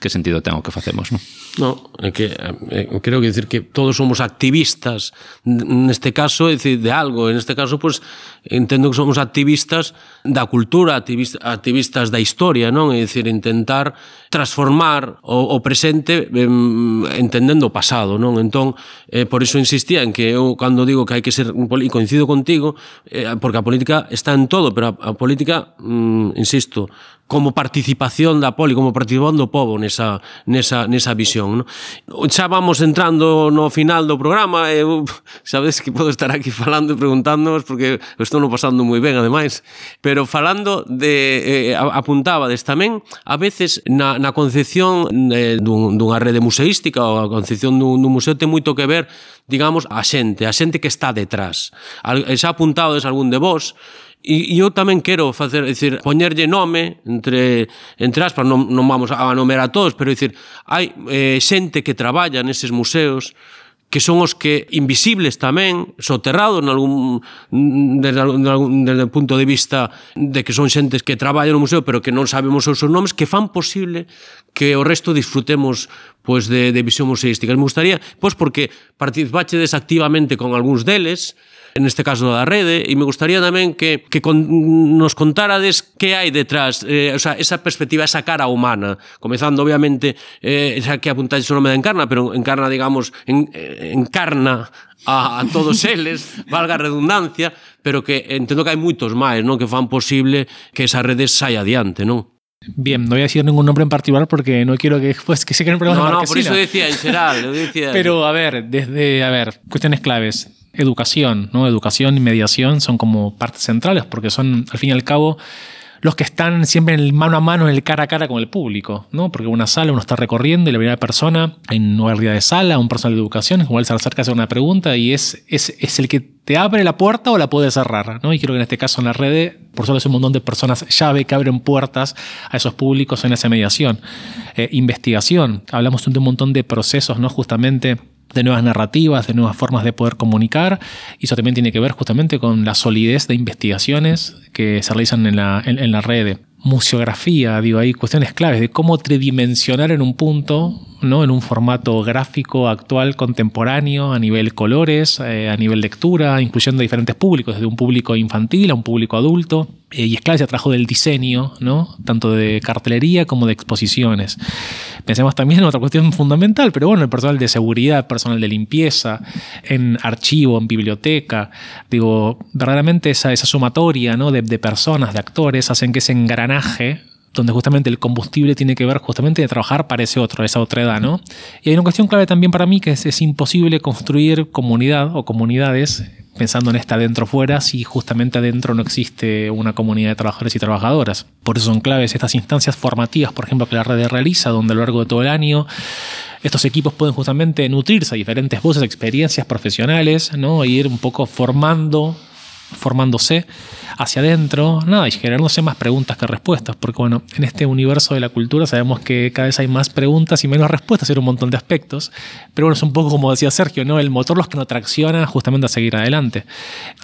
que sentido ten o que facemos, non? No, é que é, creo que decir que todos somos activistas neste caso, é dicir, de algo, en este caso caso, pois, entendo que somos activistas da cultura, activistas, activistas da historia, non? É dicir, intentar transformar o, o presente em, entendendo o pasado, non? Entón, eh, por iso insistía en que eu, cando digo que hai que ser, e coincido contigo, eh, porque a política está en todo, pero a, a política, mm, insisto, como participación da poli, como participación do povo nesa, nesa, nesa visión. No? Xa vamos entrando no final do programa, eu sabes que podo estar aquí falando e preguntándonos porque estou non pasando moi ben ademais, pero falando de, eh, apuntaba des tamén, a veces na, na concepción eh, dun, dunha rede museística ou a concepción dun, dun museo ten moito que ver digamos, a xente, a xente que está detrás. Xa apuntado algún de vos, E, eu tamén quero facer, decir, poñerlle nome entre entre aspas, non, non vamos a nomear a todos, pero decir, hai eh, xente que traballa neses museos que son os que invisibles tamén, soterrados en algún, desde, algún, desde o punto de vista de que son xentes que traballan no museo pero que non sabemos os seus nomes, que fan posible que o resto disfrutemos pois, de, de visión museística. Me gustaría, pois porque participachedes activamente con algúns deles, en este caso da rede, e me gustaría tamén que, que con, nos contarades que hai detrás, eh, o sea, esa perspectiva, esa cara humana, comezando obviamente, eh, xa que apuntáis o nome de Encarna, pero Encarna, digamos, en, eh, encarna a, a todos eles, valga a redundancia, pero que entendo que hai moitos máis, non? Que fan posible que esa rede saia adiante, non? Bien, no voy a decir ningún nombre en particular porque no quiero que, pues, que se creen problemas. No, no, por eso decía en general. Decía. Pero a ver, desde, a ver, cuestiones claves. Educación, ¿no? Educación y mediación son como partes centrales porque son, al fin y al cabo, los que están siempre en el mano a mano, en el cara a cara con el público, ¿no? Porque una sala uno está recorriendo y la primera persona, en una realidad de sala, un personal de educación, igual se acerca a hacer una pregunta y es, es, es, el que te abre la puerta o la puede cerrar, ¿no? Y creo que en este caso en la red, por solo es un montón de personas llave que abren puertas a esos públicos en esa mediación. Eh, investigación, hablamos de un montón de procesos, ¿no? Justamente de nuevas narrativas, de nuevas formas de poder comunicar. Y eso también tiene que ver justamente con la solidez de investigaciones que se realizan en la, en, en la red. Museografía, digo, hay cuestiones claves de cómo tridimensionar en un punto ¿no? en un formato gráfico actual, contemporáneo, a nivel colores, eh, a nivel lectura, incluyendo diferentes públicos, desde un público infantil a un público adulto. Eh, y Esclavia se trajo del diseño, ¿no? tanto de cartelería como de exposiciones. Pensemos también en otra cuestión fundamental, pero bueno, el personal de seguridad, personal de limpieza, en archivo, en biblioteca. Digo, verdaderamente esa, esa sumatoria ¿no? de, de personas, de actores, hacen que ese engranaje donde justamente el combustible tiene que ver justamente de trabajar para ese otro, esa otra edad, ¿no? Y hay una cuestión clave también para mí que es, es imposible construir comunidad o comunidades pensando en esta adentro-fuera si justamente adentro no existe una comunidad de trabajadores y trabajadoras. Por eso son claves estas instancias formativas, por ejemplo, que la red realiza, donde a lo largo de todo el año estos equipos pueden justamente nutrirse a diferentes voces, experiencias profesionales, ¿no? E ir un poco formando formándose hacia adentro, nada, y generándose más preguntas que respuestas, porque bueno, en este universo de la cultura sabemos que cada vez hay más preguntas y menos respuestas en un montón de aspectos, pero bueno, es un poco como decía Sergio, ¿no? El motor los que nos tracciona justamente a seguir adelante.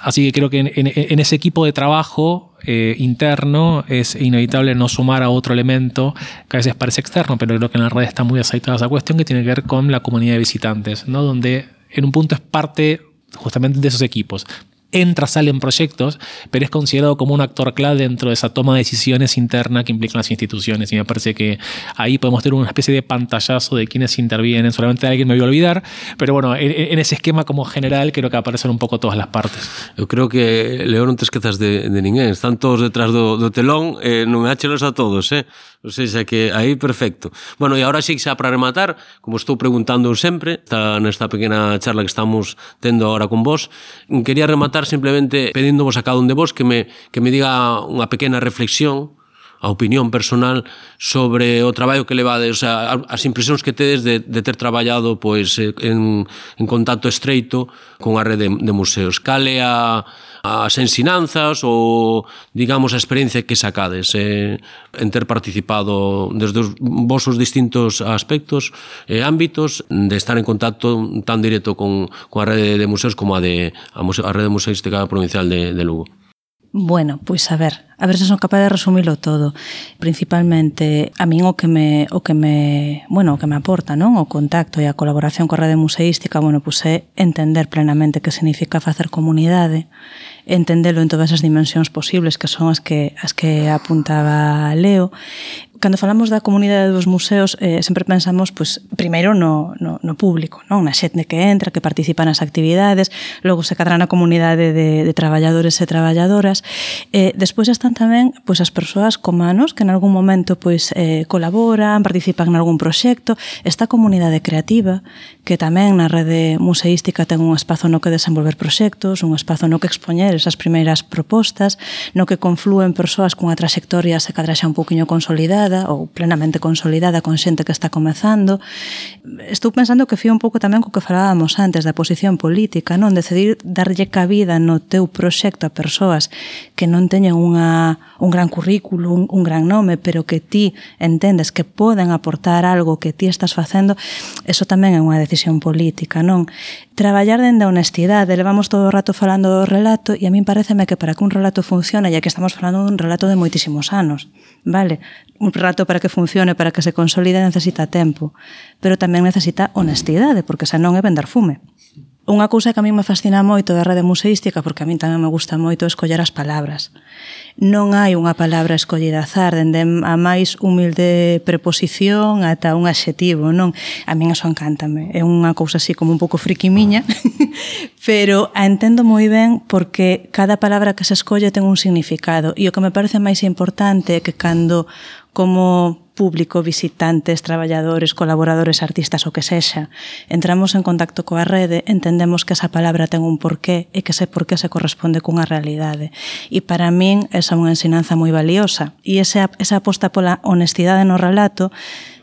Así que creo que en, en, en ese equipo de trabajo eh, interno es inevitable no sumar a otro elemento que a veces parece externo, pero creo que en la red está muy aceitada esa cuestión que tiene que ver con la comunidad de visitantes, ¿no? Donde en un punto es parte justamente de esos equipos entra, sale en proyectos, pero es considerado como un actor clave dentro de esa toma de decisiones interna que implican las instituciones. Y me parece que ahí podemos tener una especie de pantallazo de quienes intervienen. Solamente alguien me a olvidar, pero bueno, en, ese esquema como general creo que aparecen un poco todas las partes. Yo creo que, Leo, non te esquezas de, de. Están todos detrás do, do telón, eh, non áchelos a todos, eh? O sei, xa que aí perfecto. Bueno, e agora sí xa para rematar, como estou preguntando sempre, está nesta pequena charla que estamos tendo agora con vos, quería rematar simplemente pedíndovos a cada un de vos que me, que me diga unha pequena reflexión a opinión personal sobre o traballo que levades, o sea, as impresións que tedes de, de ter traballado pois eh, en, en contacto estreito con a rede de museos. Cal é a as ensinanzas ou, digamos, a experiencia que sacades eh, en ter participado desde os vosos distintos aspectos e eh, ámbitos de estar en contacto tan directo con, con a rede de museos como a de a, museo, a rede museística provincial de, de Lugo. Bueno, pois pues a ver, a ver se son capaz de resumilo todo. Principalmente a min o que me o que me, bueno, o que me aporta, non? O contacto e a colaboración coa rede museística, bueno, pois é entender plenamente que significa facer comunidade, entendelo en todas as dimensións posibles que son as que as que apuntaba Leo cando falamos da comunidade dos museos, eh, sempre pensamos, pois, primeiro no, no, no público, non? na xente que entra, que participa nas actividades, logo se cadra na comunidade de, de traballadores e traballadoras. Eh, despois están tamén pois, as persoas comanos que en algún momento pois, eh, colaboran, participan en algún proxecto. Esta comunidade creativa, que tamén na rede museística ten un espazo no que desenvolver proxectos, un espazo no que expoñer esas primeiras propostas, no que confluen persoas cunha trayectoria se cadra xa un poquinho consolidada, consolidada ou plenamente consolidada con xente que está comezando. Estou pensando que fía un pouco tamén co que falábamos antes da posición política, non? Decidir darlle cabida no teu proxecto a persoas que non teñen unha, un gran currículum, un gran nome, pero que ti entendes que poden aportar algo que ti estás facendo, eso tamén é unha decisión política, non? Traballar dende a honestidade, levamos todo o rato falando do relato e a min pareceme que para que un relato funcione, ya que estamos falando dun relato de moitísimos anos, vale? Un rato para que funcione, para que se consolide, necesita tempo. Pero tamén necesita honestidade, porque senón é vender fume. Unha cousa que a mí me fascina moito da rede museística, porque a mí tamén me gusta moito escoller as palabras. Non hai unha palabra escollida azar, dende a máis humilde preposición ata un adxetivo, non? A min eso encántame. É unha cousa así como un pouco friki miña, pero a entendo moi ben porque cada palabra que se escolle ten un significado e o que me parece máis importante é que cando como público, visitantes, traballadores, colaboradores, artistas, o que sexa, entramos en contacto coa rede, entendemos que esa palabra ten un porqué e que ese porqué se corresponde cunha realidade. E para min esa é unha ensinanza moi valiosa. E esa, esa aposta pola honestidade no relato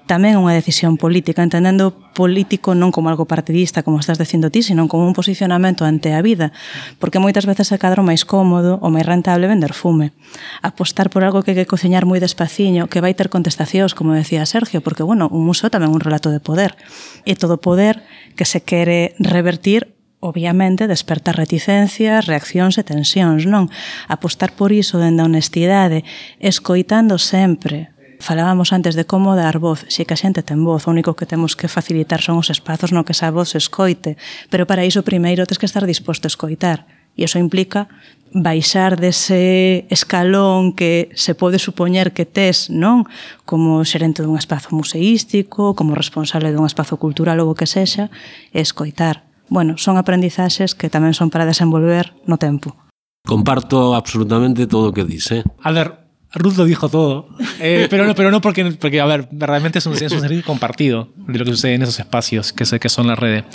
tamén unha decisión política, entendendo político non como algo partidista, como estás dicindo ti, sino como un posicionamento ante a vida, porque moitas veces é cadro máis cómodo ou máis rentable vender fume. Apostar por algo que hai que cociñar moi despaciño, que vai ter contestacións, como decía Sergio, porque, bueno, un museo tamén un relato de poder. E todo poder que se quere revertir obviamente desperta reticencias, reaccións e tensións, non? Apostar por iso dende a honestidade, escoitando sempre Falábamos antes de como dar voz, se que a xente ten voz, o único que temos que facilitar son os espazos no que esa voz se escoite, pero para iso primeiro tens que estar disposto a escoitar, e iso implica baixar dese escalón que se pode supoñer que tes, non? Como xerente dun espazo museístico, como responsable dun espazo cultural ou o que sexa, e escoitar. Bueno, son aprendizaxes que tamén son para desenvolver no tempo. Comparto absolutamente todo o que dice. A ver, Ruth lo dijo todo. Eh, pero no, pero no porque, porque, a ver, realmente es un, es servicio compartido de lo que sucede en esos espacios que, sé que son las redes.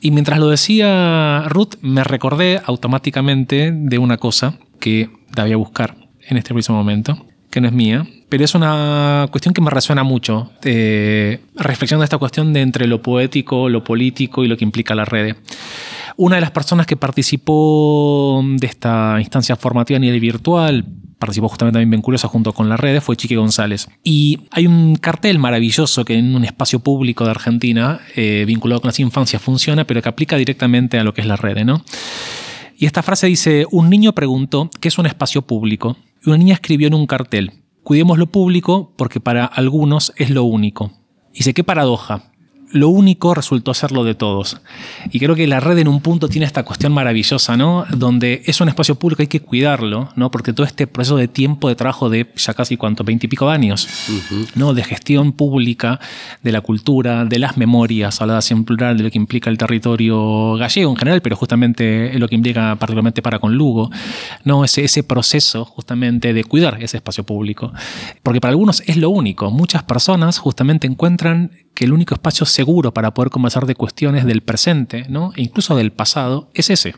Y mientras lo decía Ruth, me recordé automáticamente de una cosa que la voy a buscar en este mismo momento, que no es mía, pero es una cuestión que me resuena mucho, eh, reflexionando esta cuestión de entre lo poético, lo político y lo que implica la red. Una de las personas que participó de esta instancia formativa a nivel virtual, participó justamente también bien curiosa junto con las redes, fue Chique González. Y hay un cartel maravilloso que en un espacio público de Argentina, eh, vinculado con las infancias, funciona, pero que aplica directamente a lo que es la red, ¿no? Y esta frase dice, un niño preguntó, ¿qué es un espacio público? Y una niña escribió en un cartel, cuidemos lo público porque para algunos es lo único. Y dice, qué paradoja, lo único resultó ser lo de todos. Y creo que la red en un punto tiene esta cuestión maravillosa, ¿no? Donde es un espacio público, hay que cuidarlo, ¿no? Porque todo este proceso de tiempo de trabajo de ya casi cuánto, veintipico años, ¿no? De gestión pública de la cultura, de las memorias, habladas en plural de lo que implica el territorio gallego en general, pero justamente lo que implica particularmente para con Lugo, ¿no? Ese, ese proceso justamente de cuidar ese espacio público. Porque para algunos es lo único. Muchas personas justamente encuentran que el único espacio seguro para poder conversar de cuestiones del presente, ¿no? e incluso del pasado, es ese.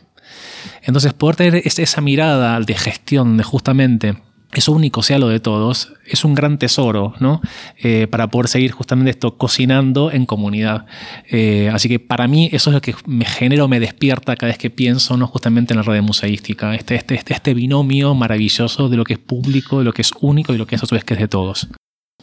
Entonces, poder tener esa mirada de gestión de justamente eso único sea lo de todos, es un gran tesoro, ¿no? Eh, para poder seguir justamente esto cocinando en comunidad. Eh, así que para mí eso es lo que me genera me despierta cada vez que pienso, ¿no? Justamente en la red museística, este, este, este, este binomio maravilloso de lo que es público, de lo que es único y lo que es a su vez que es de todos.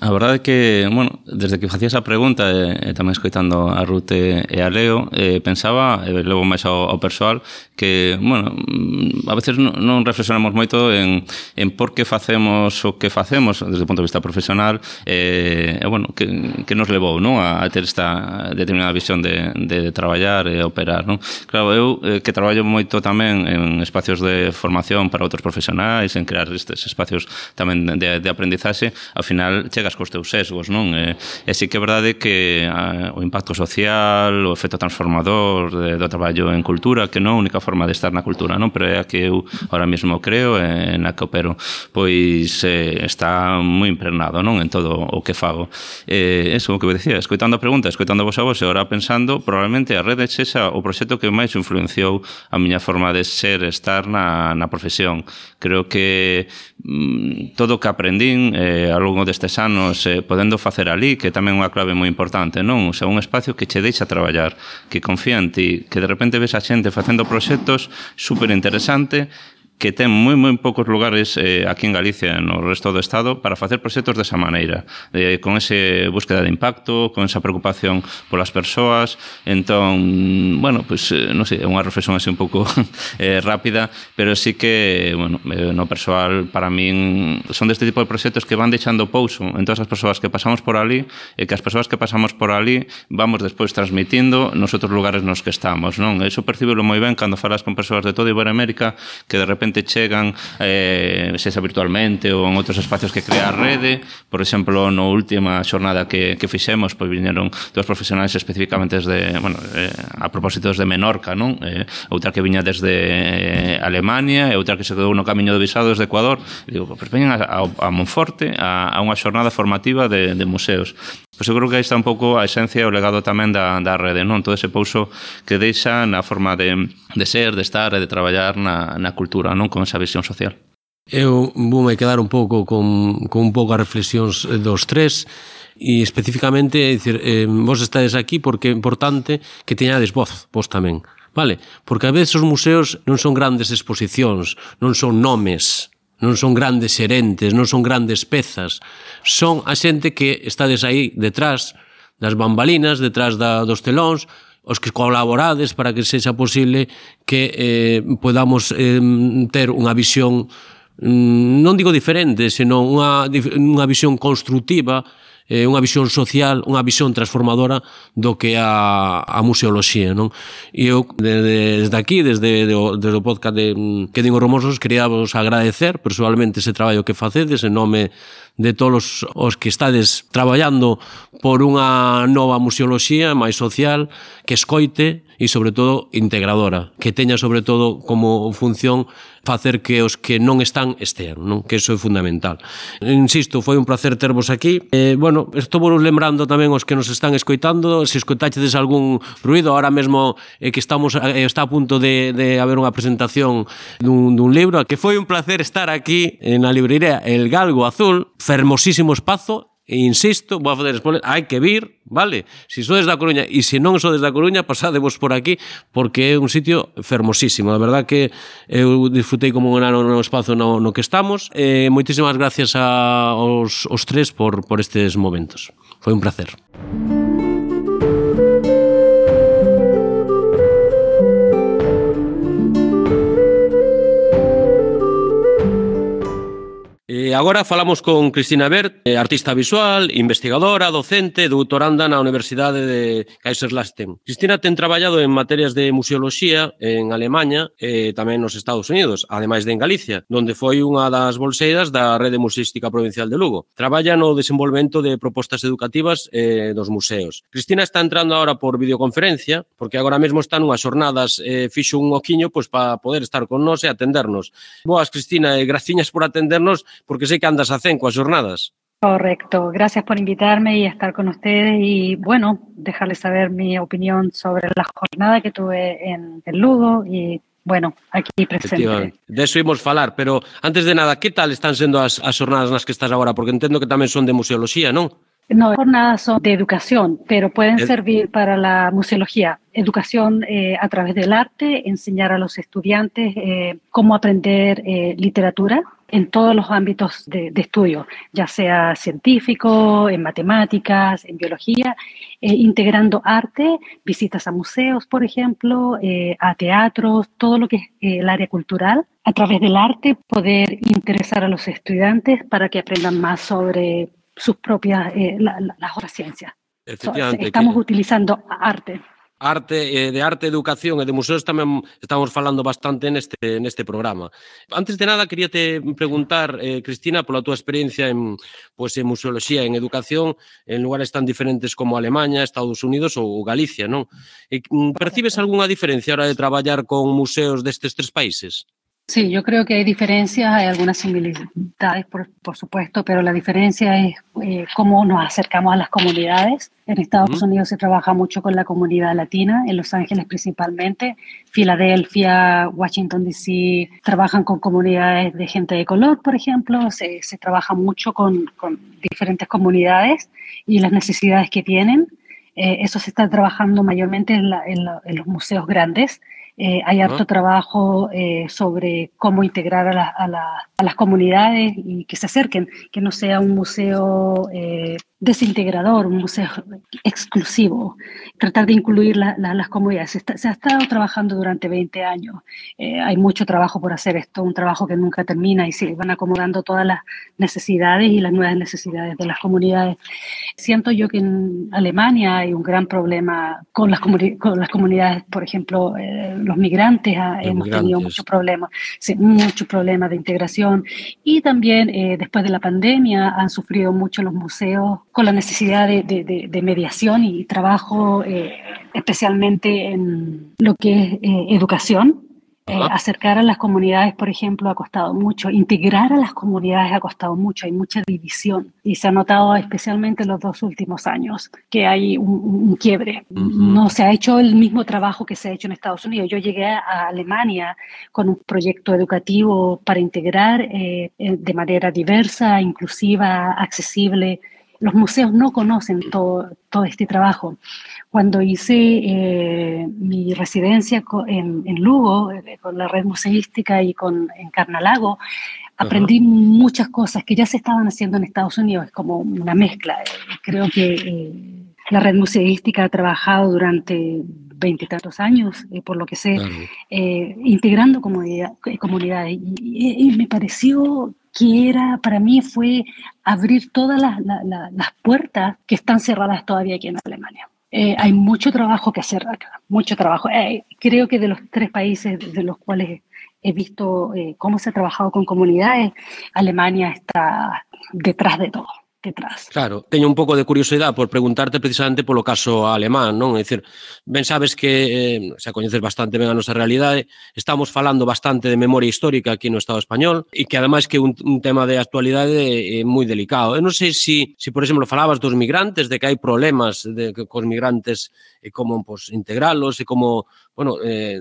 A verdade é que, bueno, desde que facía esa pregunta e, e tamén escoitando a Rute e a Leo, eh, pensaba, e levo máis ao, ao persoal, que, bueno, mm, a veces non, non reflexionamos moito en, en por que facemos o que facemos desde o punto de vista profesional eh, e, bueno, que, que nos levou non a, a ter esta determinada visión de, de, de traballar e operar, non? Claro, eu eh, que traballo moito tamén en espacios de formación para outros profesionais, en crear estes espacios tamén de, de aprendizaxe, ao final chega chegas cos teus sesgos, non? E, e sí que é verdade que a, o impacto social, o efecto transformador de, do traballo en cultura, que non é a única forma de estar na cultura, non? Pero é a que eu ahora mesmo creo e na que opero, pois eh, está moi impregnado, non? En todo o que fago. Eh, eso o que decía, escoitando a pregunta, escoitando vos a vos e ahora pensando, probablemente a rede sexa o proxecto que máis influenciou a miña forma de ser, estar na, na profesión. Creo que mm, todo o que aprendín eh, ao longo destes anos anos eh, podendo facer ali, que tamén é unha clave moi importante, non? O sea, un espacio que che deixa traballar, que confía en ti, que de repente ves a xente facendo proxectos super interesante que ten moi moi poucos lugares eh, aquí en Galicia e no resto do Estado para facer proxectos desa maneira, eh, con ese búsqueda de impacto, con esa preocupación polas persoas, entón, bueno, pues, eh, non sei, é unha reflexión así un pouco eh, rápida, pero sí que, bueno, eh, no persoal, para min, son deste tipo de proxectos que van deixando pouso en todas as persoas que pasamos por ali, e que as persoas que pasamos por ali vamos despois transmitindo nos outros lugares nos que estamos, non? Eso percibelo moi ben cando falas con persoas de toda Iberoamérica que de repente repente chegan eh, sexa virtualmente ou en outros espacios que crea a rede por exemplo, no última xornada que, que fixemos, pois viñeron dos profesionais especificamente desde, bueno, eh, a propósito desde Menorca, non? Eh, outra que viña desde eh, Alemania e outra que se quedou no camiño do visado desde Ecuador e digo, pois veñan a, a, a Monforte a, a unha xornada formativa de, de museos Pois eu creo que aí está un pouco a esencia e o legado tamén da, da rede, non? Todo ese pouso que deixa na forma de de ser, de estar e de traballar na, na cultura, non con esa visión social. Eu voume quedar un pouco con, con un pouco as reflexións dos tres e especificamente, é dicir, eh, vos estades aquí porque é importante que teñades voz vos tamén, vale? Porque a veces os museos non son grandes exposicións, non son nomes, non son grandes xerentes, non son grandes pezas, son a xente que estades aí detrás das bambalinas, detrás da, dos telóns, os que colaborades para que sexa posible que eh, podamos eh, ter unha visión mm, non digo diferente, senón unha, unha visión constructiva eh, unha visión social, unha visión transformadora do que é a, a museoloxía, non? E eu desde, desde aquí, desde, desde o podcast de mm, Que Dingo Romosos, quería vos agradecer personalmente ese traballo que facedes en nome de todos os que estades traballando por unha nova museoloxía máis social que escoite e sobre todo integradora, que teña sobre todo como función facer que os que non están estean, non? que eso é fundamental. Insisto, foi un placer tervos aquí. Eh, bueno, estou lembrando tamén os que nos están escoitando, se escoitaxedes algún ruido, ahora mesmo eh, que estamos eh, está a punto de, de haber unha presentación dun, dun libro, que foi un placer estar aquí na librería El Galgo Azul, fermosísimo espazo, E insisto, vou a fazer spoiler, hai que vir, vale? Se si sodes da Coruña e se non sodes da Coruña, pasadevos por aquí porque é un sitio fermosísimo. A verdad que eu disfrutei como un ano no espazo no, no que estamos. E moitísimas gracias a, os, os tres por, por estes momentos. Foi un placer. Música E agora falamos con Cristina Bert, eh, artista visual, investigadora, docente, doutoranda na Universidade de Kaiserslautern. Cristina ten traballado en materias de museoloxía en Alemanha e eh, tamén nos Estados Unidos, ademais de en Galicia, onde foi unha das bolseiras da Rede Museística Provincial de Lugo. Traballa no desenvolvemento de propostas educativas eh, dos museos. Cristina está entrando agora por videoconferencia, porque agora mesmo está nunhas xornadas, eh, fixo un oquiño pois, para poder estar con nós e atendernos. Boas, Cristina, e graciñas por atendernos, por porque sé que andas a cen coas jornadas. Correcto, gracias por invitarme y estar con ustedes y bueno, dejarles saber mi opinión sobre la jornada que tuve en el Lugo y bueno, aquí presente. De eso íbamos falar, pero antes de nada, que tal están sendo as, as jornadas nas que estás agora? Porque entendo que tamén son de museoloxía, non? No, jornadas son de educación, pero pueden El... servir para la museología. Educación eh, a través del arte, enseñar a los estudiantes eh, cómo aprender eh, literatura en todos los ámbitos de, de, estudio, ya sea científico, en matemáticas, en biología, integrando arte, visitas a museos, por ejemplo, a teatros, todo lo que es el área cultural. A través del arte poder interesar a los estudiantes para que aprendan más sobre sus propias, eh, la, la, las otras ciencias. Estamos que... utilizando arte. arte eh, de arte, educación e de museos tamén estamos falando bastante neste neste programa. Antes de nada quería te preguntar eh, Cristina pola túa experiencia en pues, en museoloxía, en educación en lugares tan diferentes como Alemanha, Estados Unidos ou Galicia, non? E, mm, percibes algunha diferencia a hora de traballar con museos destes tres países? Sí, yo creo que hay diferencias, hay algunas similitudes, por, por supuesto, pero la diferencia es eh, cómo nos acercamos a las comunidades. En Estados uh -huh. Unidos se trabaja mucho con la comunidad latina, en Los Ángeles principalmente, Filadelfia, Washington, D.C., trabajan con comunidades de gente de color, por ejemplo, se, se trabaja mucho con, con, diferentes comunidades y las necesidades que tienen. Eh, eso se está trabajando mayormente en, la, en, la, en los museos grandes. Eh, hay harto trabajo eh, sobre cómo integrar a, la, a, la, a, las comunidades y que se acerquen, que no sea un museo eh, desintegrador, un museo exclusivo, tratar de incluir la, la, las comunidades. Se, está, se, ha estado trabajando durante 20 años, eh, hay mucho trabajo por hacer esto, un trabajo que nunca termina y se van acomodando todas las necesidades y las nuevas necesidades de las comunidades. Siento yo que en Alemania hay un gran problema con las, comuni con las comunidades, por ejemplo, eh, los migrantes, ah, los hemos migrantes. tenido muchos problemas, sí, muchos problemas de integración y también eh, después de la pandemia han sufrido mucho los museos con la necesidad de, de, de, de mediación y trabajo eh, especialmente en lo que es eh, educación. Eh, acercar a las comunidades, por ejemplo, ha costado mucho. Integrar a las comunidades ha costado mucho. Hay mucha división. Y se ha notado especialmente en los dos últimos años que hay un, un quiebre. Uh -huh. No se ha hecho el mismo trabajo que se ha hecho en Estados Unidos. Yo llegué a Alemania con un proyecto educativo para integrar eh, de manera diversa, inclusiva, accesible los museos no conocen todo, todo este trabajo. Cuando hice eh, mi residencia en, en Lugo, eh, con la red museística y con, en Carnalago, aprendí muchas cosas que ya se estaban haciendo en Estados Unidos, es como una mezcla. Creo que eh, la red museística ha trabajado durante veintitantos años, eh, por lo que sé, claro. eh, integrando comunidad, comunidades. Y, y, me pareció que era, para mí fue abrir todas las, las, las puertas que están cerradas todavía aquí en Alemania. Eh, hay mucho trabajo que hacer acá, mucho trabajo. Eh, creo que de los tres países de los cuales he visto eh, cómo se ha trabajado con comunidades, Alemania está detrás de todo detrás. Claro, teño un pouco de curiosidade por preguntarte precisamente polo caso alemán, non? É dicir, ben sabes que, eh, xa coñeces bastante ben a nosa realidade, estamos falando bastante de memoria histórica aquí no Estado español e que ademais que un, un tema de actualidade eh, é moi delicado. Eu non sei se, si, si, por exemplo, falabas dos migrantes, de que hai problemas de, que, cos migrantes e como pues, integralos e como bueno, eh,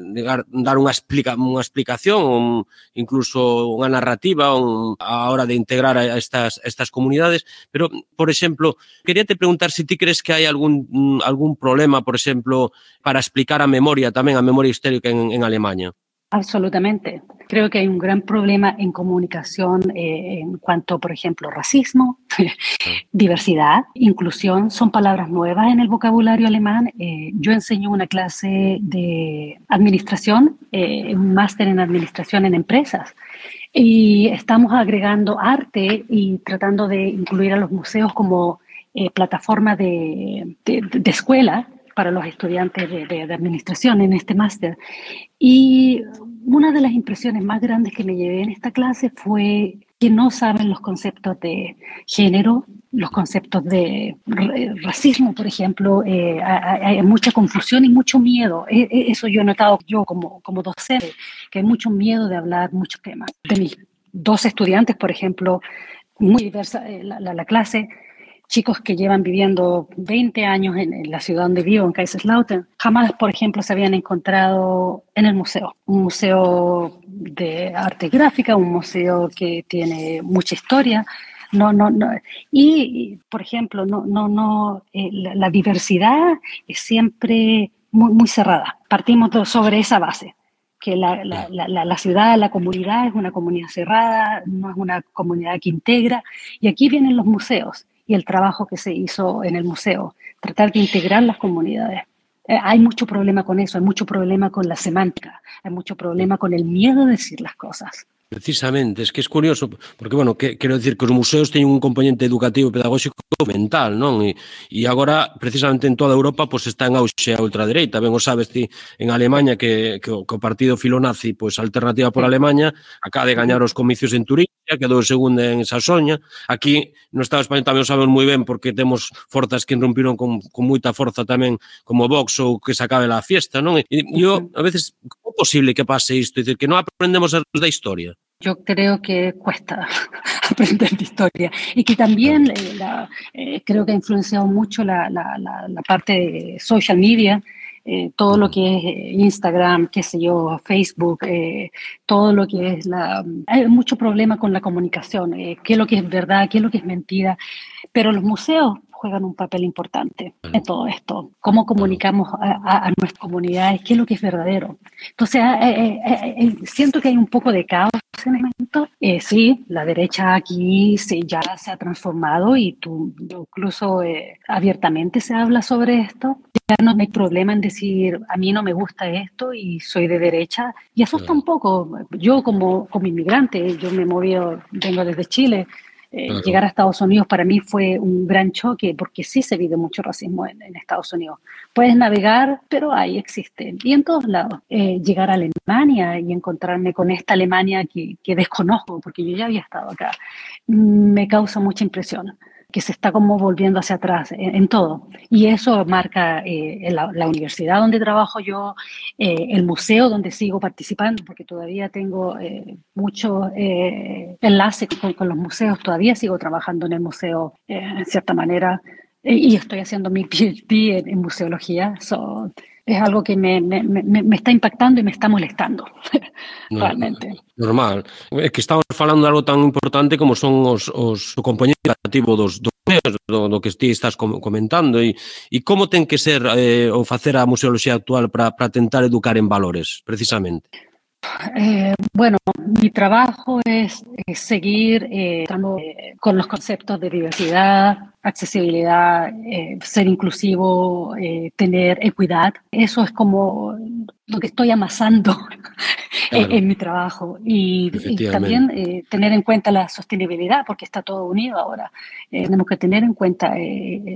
dar unha, explica, unha explicación, un, incluso unha narrativa un, a hora de integrar a estas, estas comunidades. Pero, por exemplo, quería te preguntar se si ti crees que hai algún, mm, algún problema, por exemplo, para explicar a memoria, tamén a memoria histórica en, en Alemanha. Absolutamente. Creo que hay un gran problema en comunicación eh, en cuanto, por ejemplo, racismo, diversidad, inclusión, son palabras nuevas en el vocabulario alemán. Eh, yo enseño una clase de administración, eh, un máster en administración en empresas, y estamos agregando arte y tratando de incluir a los museos como eh, plataforma de, de, de escuela para los estudiantes de, de, de administración en este máster. Y una de las impresiones más grandes que me llevé en esta clase fue que no saben los conceptos de género, los conceptos de racismo, por ejemplo, eh, hay, hay, mucha confusión y mucho miedo. E, e, eso yo he notado yo como, como docente, que hay mucho miedo de hablar muchos temas. De mis dos estudiantes, por ejemplo, muy diversa eh, la, la, la clase, chicos que llevan viviendo 20 años en, en, la ciudad donde vivo, en Kaiserslautern, jamás, por ejemplo, se habían encontrado en el museo. Un museo de arte gráfica, un museo que tiene mucha historia. No, no, no. Y, por ejemplo, no, no, no, eh, la, la, diversidad es siempre muy, muy cerrada. Partimos sobre esa base que la, la, la, la, ciudad, la comunidad es una comunidad cerrada, no es una comunidad que integra. Y aquí vienen los museos y el trabajo que se hizo en el museo, tratar de integrar las comunidades. Eh, hay mucho problema con eso, hay mucho problema con la semántica, hay mucho problema con el miedo a decir las cosas. Precisamente, es que es curioso, porque, bueno, que, quero decir que os museos teñen un componente educativo e pedagóxico mental, non? E, e agora, precisamente en toda Europa, pois pues, está en auxe a ultradereita. Ben o sabes ti en Alemanha que, que, o, que o partido filonazi, pois pues, Alternativa por Alemanha, acaba de gañar os comicios en Galicia, quedou segunda en Sasoña. Aquí no Estado español tamén o sabemos moi ben porque temos forzas que irrumpiron con, con moita forza tamén como Vox ou que se acabe la fiesta, non? E eu a veces como posible que pase isto, dicir que non aprendemos da historia. Yo creo que cuesta aprender de historia y que también eh, la, eh, creo que ha influenciado mucho la, la, la, la parte de social media, eh, todo lo que es eh, Instagram, qué sé yo, Facebook, eh, todo lo que es la... Hay mucho problema con la comunicación, eh, qué es lo que es verdad, qué es lo que es mentira, pero los museos juegan un papel importante en todo esto. Cómo comunicamos a, a, a nuestras comunidades, qué es lo que es verdadero. Entonces, eh, eh, eh, siento que hay un poco de caos en el momento. sí, la derecha aquí se, ya se ha transformado y tú, incluso abiertamente se habla sobre esto. Ya no hay problema en decir, a mí no me gusta esto y soy de derecha. Y asusta un poco. Yo como, como inmigrante, yo me moví, vengo desde Chile, eh, claro. Llegar a Estados Unidos para mí fue un gran choque porque sí se vive mucho racismo en, en Estados Unidos. Puedes navegar, pero ahí existe. Y en todos lados. Eh, llegar a Alemania y encontrarme con esta Alemania que, que desconozco, porque yo ya había estado acá, me causa mucha impresión que se está como volviendo hacia atrás en, en todo. Y eso marca eh, la, la, universidad donde trabajo yo, eh, el museo donde sigo participando, porque todavía tengo eh, mucho eh, enlace con, con, los museos, todavía sigo trabajando en el museo eh, en cierta manera y estoy haciendo mi PhD en, en museología. So, es algo que me, me, me, me está impactando y me está molestando, realmente. Normal. É que estamos falando de algo tan importante como son os, os o componente negativo dos, dos do, do que ti estás comentando e, e como ten que ser eh, ou facer a museoloxía actual para tentar educar en valores, precisamente? Eh, bueno, mi trabajo es, es seguir eh, con los conceptos de diversidad, accesibilidad, eh, ser inclusivo, eh, tener equidad. Eso es como lo que estoy amasando claro. en, en, mi trabajo. Y, y también eh, tener en cuenta la sostenibilidad, porque está todo unido ahora. Eh, tenemos que tener en cuenta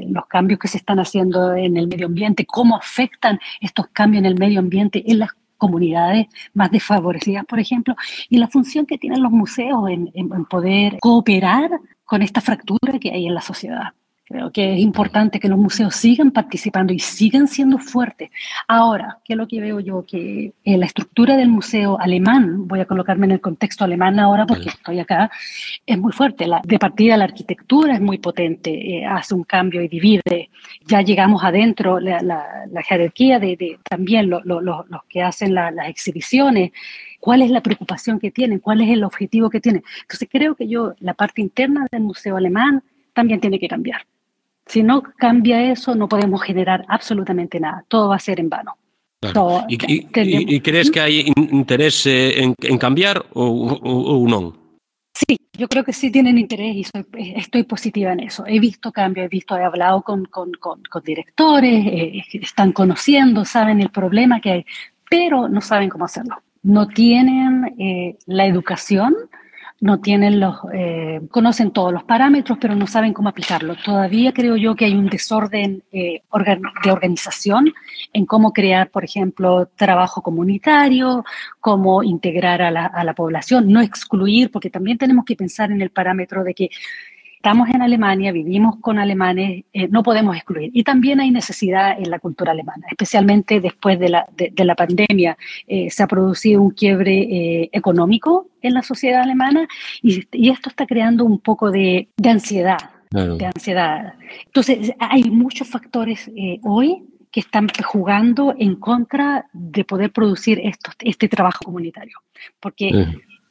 los cambios que se están haciendo en el medio ambiente, cómo afectan estos cambios en el medio ambiente en las comunidades más desfavorecidas, por ejemplo, y la función que tienen los museos en, poder cooperar con esta fractura que hay en la sociedad. Creo que es importante que los museos sigan participando y sigan siendo fuertes. Ahora, ¿qué es lo que veo yo? Que la estructura del museo alemán, voy a colocarme en el contexto alemán ahora porque estoy acá, es muy fuerte. La, de partida la arquitectura es muy potente, eh, hace un cambio y divide. Ya llegamos adentro, la, la, jerarquía de, de también los que hacen las exhibiciones, cuál es la preocupación que tienen, cuál es el objetivo que tienen. Entonces creo que yo, la parte interna del museo alemán también tiene que cambiar. Si no cambia eso, no podemos generar absolutamente nada. Todo va a ser en vano. Claro. ¿Y, crees que hay interés eh, en, cambiar o, no? Sí, yo creo que sí tienen interés y estoy positiva en eso. He visto cambios, he visto, he hablado con, con, directores, eh, están conociendo, saben el problema que hay, pero no saben cómo hacerlo. No tienen eh, la educación no tienen los, eh, conocen todos los parámetros, pero no saben cómo aplicarlo. Todavía creo yo que hay un desorden eh, de organización en cómo crear, por ejemplo, trabajo comunitario, cómo integrar a la, a la población, no excluir, porque también tenemos que pensar en el parámetro de que estamos en Alemania, vivimos con alemanes, eh, no podemos excluir. Y también hay necesidad en la cultura alemana, especialmente después de la, de, la pandemia. Eh, se ha producido un quiebre eh, económico en la sociedad alemana y, y, esto está creando un poco de, de ansiedad. De ansiedad. Entonces, hay muchos factores hoy que están jugando en contra de poder producir esto, este trabajo comunitario. Porque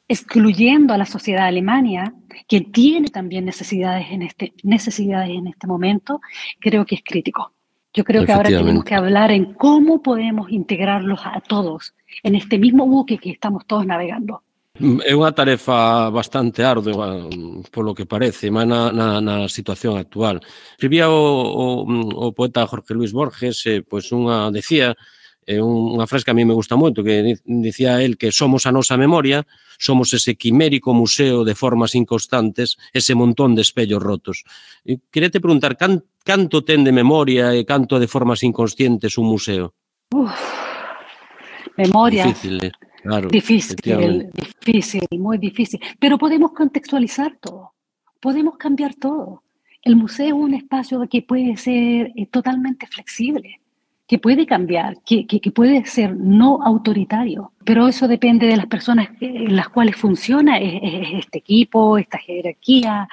excluyendo a la sociedad alemana, que tiene también necesidades en este, necesidades en este momento, creo que es crítico. Yo creo que ahora tenemos que hablar en cómo podemos integrarlos a todos en este mismo buque que estamos todos navegando. É unha tarefa bastante ardua, polo que parece, má na, na, na situación actual. Escribía o, o, o poeta Jorge Luis Borges, eh, pois unha, decía, é unha frase que a mí me gusta moito, que dicía el que somos a nosa memoria, somos ese quimérico museo de formas inconstantes, ese montón de espellos rotos. E querete preguntar, can, canto ten de memoria e canto de formas inconscientes un museo? Uf, memoria. Difícil, eh? claro. Difícil, difícil, muy difícil. Pero podemos contextualizar todo, podemos cambiar todo. El museo es un espacio que puede ser eh, totalmente flexible que puede cambiar, que, puede ser no autoritario, pero eso depende de las personas en las cuales funciona este equipo, esta jerarquía,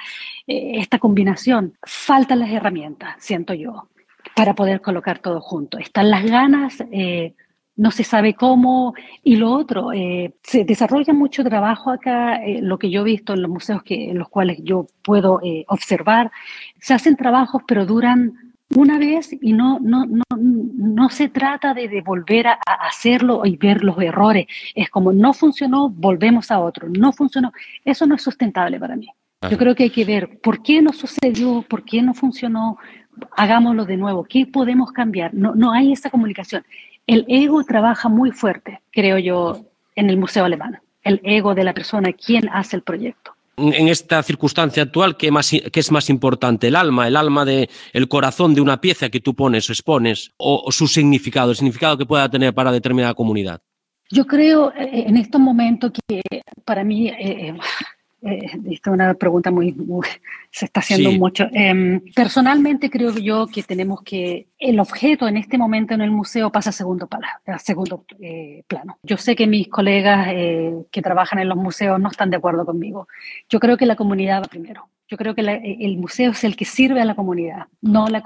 eh, esta combinación. Faltan las herramientas, siento yo, para poder colocar todo junto. Están las ganas, eh, no se sabe cómo, y lo otro, eh, se desarrolla mucho trabajo acá, lo que yo he visto en los museos que, en los cuales yo puedo observar, se hacen trabajos pero duran una vez y no, no, no, no se trata de, volver a, hacerlo y ver los errores. Es como no funcionó, volvemos a otro. No funcionó. Eso no es sustentable para mí. Yo creo que hay que ver por qué no sucedió, por qué no funcionó, hagámoslo de nuevo, qué podemos cambiar. No, no hay esa comunicación. El ego trabaja muy fuerte, creo yo, en el Museo Alemán. El ego de la persona, quien hace el proyecto en esta circunstancia actual, ¿qué, es más importante? ¿El alma, el alma de el corazón de una pieza que tú pones o expones, o, su significado, el significado que pueda tener para determinada comunidad? Yo creo eh, en estos momentos que para mí eh, eh, esta es una pregunta muy, se está haciendo mucho. Em, personalmente creo yo que tenemos que, el objeto en este momento en el museo pasa a segundo, a segundo eh, plano. Yo sé que mis colegas eh, que trabajan en los museos no están de acuerdo conmigo. Yo creo que la comunidad va primero. Yo creo que el museo es el que sirve a la comunidad. No la,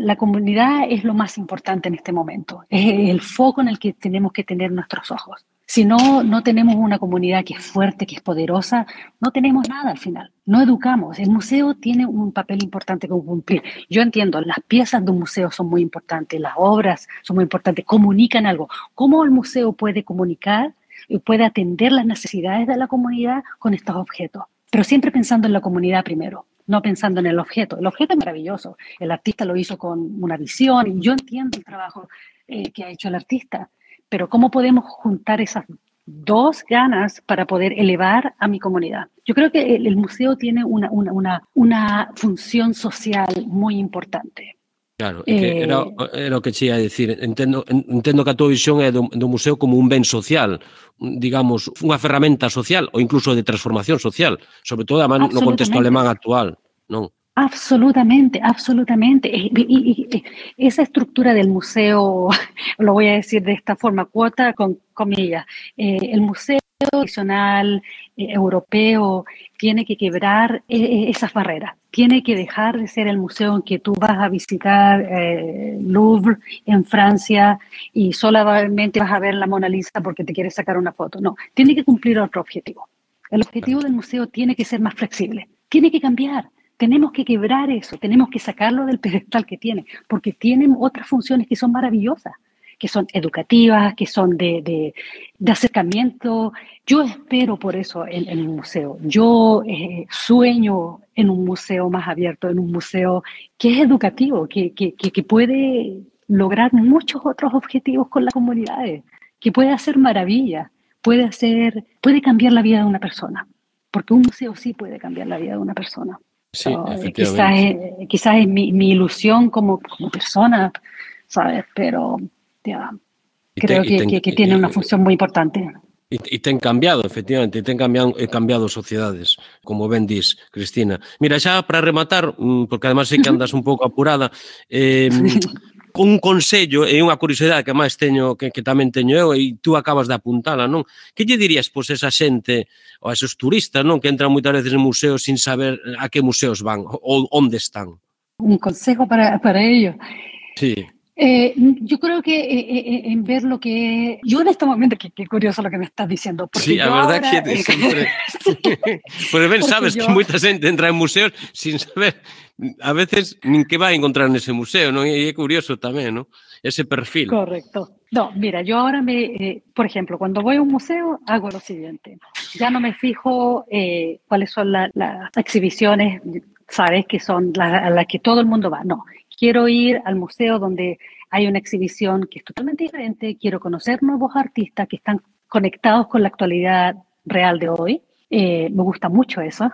la, comunidad es lo más importante en este momento. Es el foco en el que tenemos que tener nuestros ojos. Si no, no tenemos una comunidad que es fuerte, que es poderosa, no tenemos nada al final. No educamos. El museo tiene un papel importante que cumplir. Yo entiendo, las piezas de un museo son muy importantes, las obras son muy importantes, comunican algo. ¿Cómo el museo puede comunicar y puede atender las necesidades de la comunidad con estos objetos? Pero siempre pensando en la comunidad primero no pensando en el objeto. El objeto es maravilloso. El artista lo hizo con una visión y yo entiendo el trabajo eh, que ha hecho el artista, pero ¿cómo podemos juntar esas dos ganas para poder elevar a mi comunidad? Yo creo que el, museo tiene una, una, una, una función social muy importante. Claro, que era, eh, era o que che ia dicir. Entendo, entendo que a tua visión é do, do museo como un ben social, digamos, unha ferramenta social ou incluso de transformación social, sobre todo además, no contexto alemán actual, non? Absolutamente, absolutamente. Y, y, y, esa estructura del museo, lo voy a decir de esta forma, cuota con comillas, eh, el museo tradicional eh, europeo tiene que quebrar eh, esas barreras, tiene que dejar de ser el museo en que tú vas a visitar eh, Louvre en Francia y solamente vas a ver la Mona Lisa porque te quieres sacar una foto. No, tiene que cumplir otro objetivo. El objetivo del museo tiene que ser más flexible, tiene que cambiar. Tenemos que quebrar eso, tenemos que sacarlo del pedestal que tiene, porque tienen otras funciones que son maravillosas, que son educativas, que son de, de, de acercamiento. Yo espero por eso en, en un museo. Yo eh, sueño en un museo más abierto, en un museo que es educativo, que, que, que puede lograr muchos otros objetivos con las comunidades, que puede hacer maravillas, puede, hacer, puede cambiar la vida de una persona, porque un museo sí puede cambiar la vida de una persona. Sí, so, quizás, es, quizás es mi, mi ilusión como, como, persona, ¿sabes? Pero Tía, ah, creo te, que, ten, que, tiene una función muy importante. E, e ten cambiado, efectivamente, e ten cambiado, e eh, cambiado sociedades, como ben dis, Cristina. Mira, xa para rematar, mm, porque además sei que andas un pouco apurada, eh, un consello e unha curiosidade que máis teño que, que tamén teño eu e tú acabas de apuntala, non? Que lle dirías pois esa xente ou a esos turistas, non, que entran moitas veces en museos sin saber a que museos van ou onde están? Un consejo para para ellos. Sí. Eh, yo creo que eh, eh, en ver lo que... Yo en este momento, qué, qué curioso lo que me estás diciendo. Sí, la verdad ahora, que siempre... pues ben, sabes yo... que moita xente entra en museos sin saber a veces nin que vai encontrar nese museo, non? E é curioso tamén, ¿no? Ese perfil. Correcto. No, mira, yo ahora me, eh, por ejemplo, cuando voy a un museo hago lo siguiente. Ya no me fijo eh, cuáles son las la exhibiciones, sabes, que son las a las que todo el mundo va. No, quiero ir al museo donde hay una exhibición que es totalmente diferente, quiero conocer nuevos artistas que están conectados con la actualidad real de hoy. Eh, me gusta mucho eso.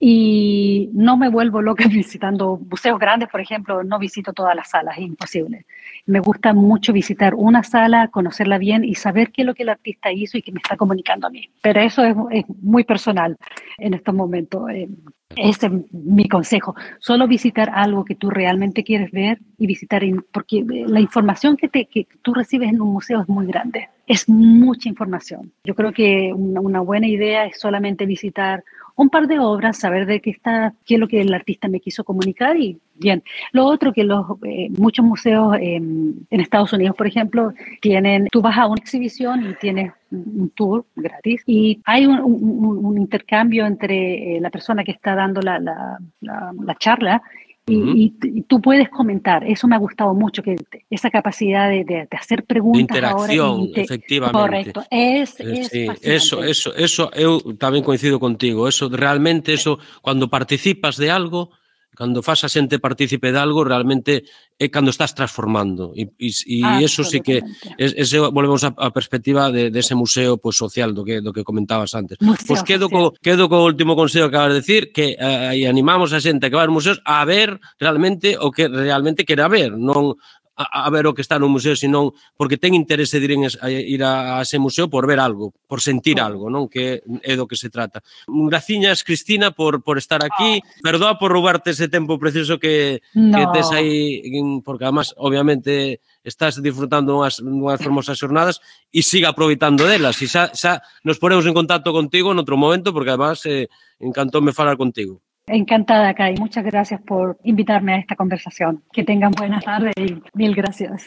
Y no me vuelvo loca visitando museos grandes, por ejemplo, no visito todas las salas, es imposible. Me gusta mucho visitar una sala, conocerla bien y saber qué es lo que el artista hizo y que me está comunicando a mí. Pero eso es, es muy personal en estos momentos. Eh, ese es mi consejo. Solo visitar algo que tú realmente quieres ver y visitar, porque la información que, te, que tú recibes en un museo es muy grande. Es mucha información. Yo creo que una, una buena idea es solamente visitar un par de obras, saber de qué está, qué es lo que el artista me quiso comunicar y bien. Lo otro que los eh, muchos museos eh, en Estados Unidos, por ejemplo, tienen, tú vas a una exhibición y tienes un tour gratis y hay un, intercambio entre eh, la persona que está dando la charla y, uh -huh. y, tú puedes comentar. Eso me ha gustado mucho, que esa capacidad de, de, de hacer preguntas. De interacción, ahora te, efectivamente. Correcto. Es, eh, es sí, eso, eso, eso, tamén coincido contigo. Eso, realmente, eso, cuando participas de algo, cando faz a xente partícipe de algo, realmente é cando estás transformando. E, e, e ah, eso sí que, ese, volvemos a, a perspectiva de, de ese museo pues, social do que, do que comentabas antes. Museo pois pues quedo co, quedo co último consello que acabas de decir, que eh, animamos a xente que va aos museos a ver realmente o que realmente quere ver, non a, a ver o que está no museo, senón porque ten interese de ir, en, a, ir a, a ese museo por ver algo, por sentir ah. algo, non que é do que se trata. Graciñas, Cristina, por, por estar aquí. Oh. Perdoa por roubarte ese tempo precioso que, no. que tes aí, porque además, obviamente, estás disfrutando unhas, unhas fermosas xornadas e siga aproveitando delas. E xa, xa nos ponemos en contacto contigo en outro momento, porque además eh, encantoume falar contigo. Encantada, Kai. Muchas gracias por invitarme a esta conversación. Que tengan buenas tardes y mil gracias.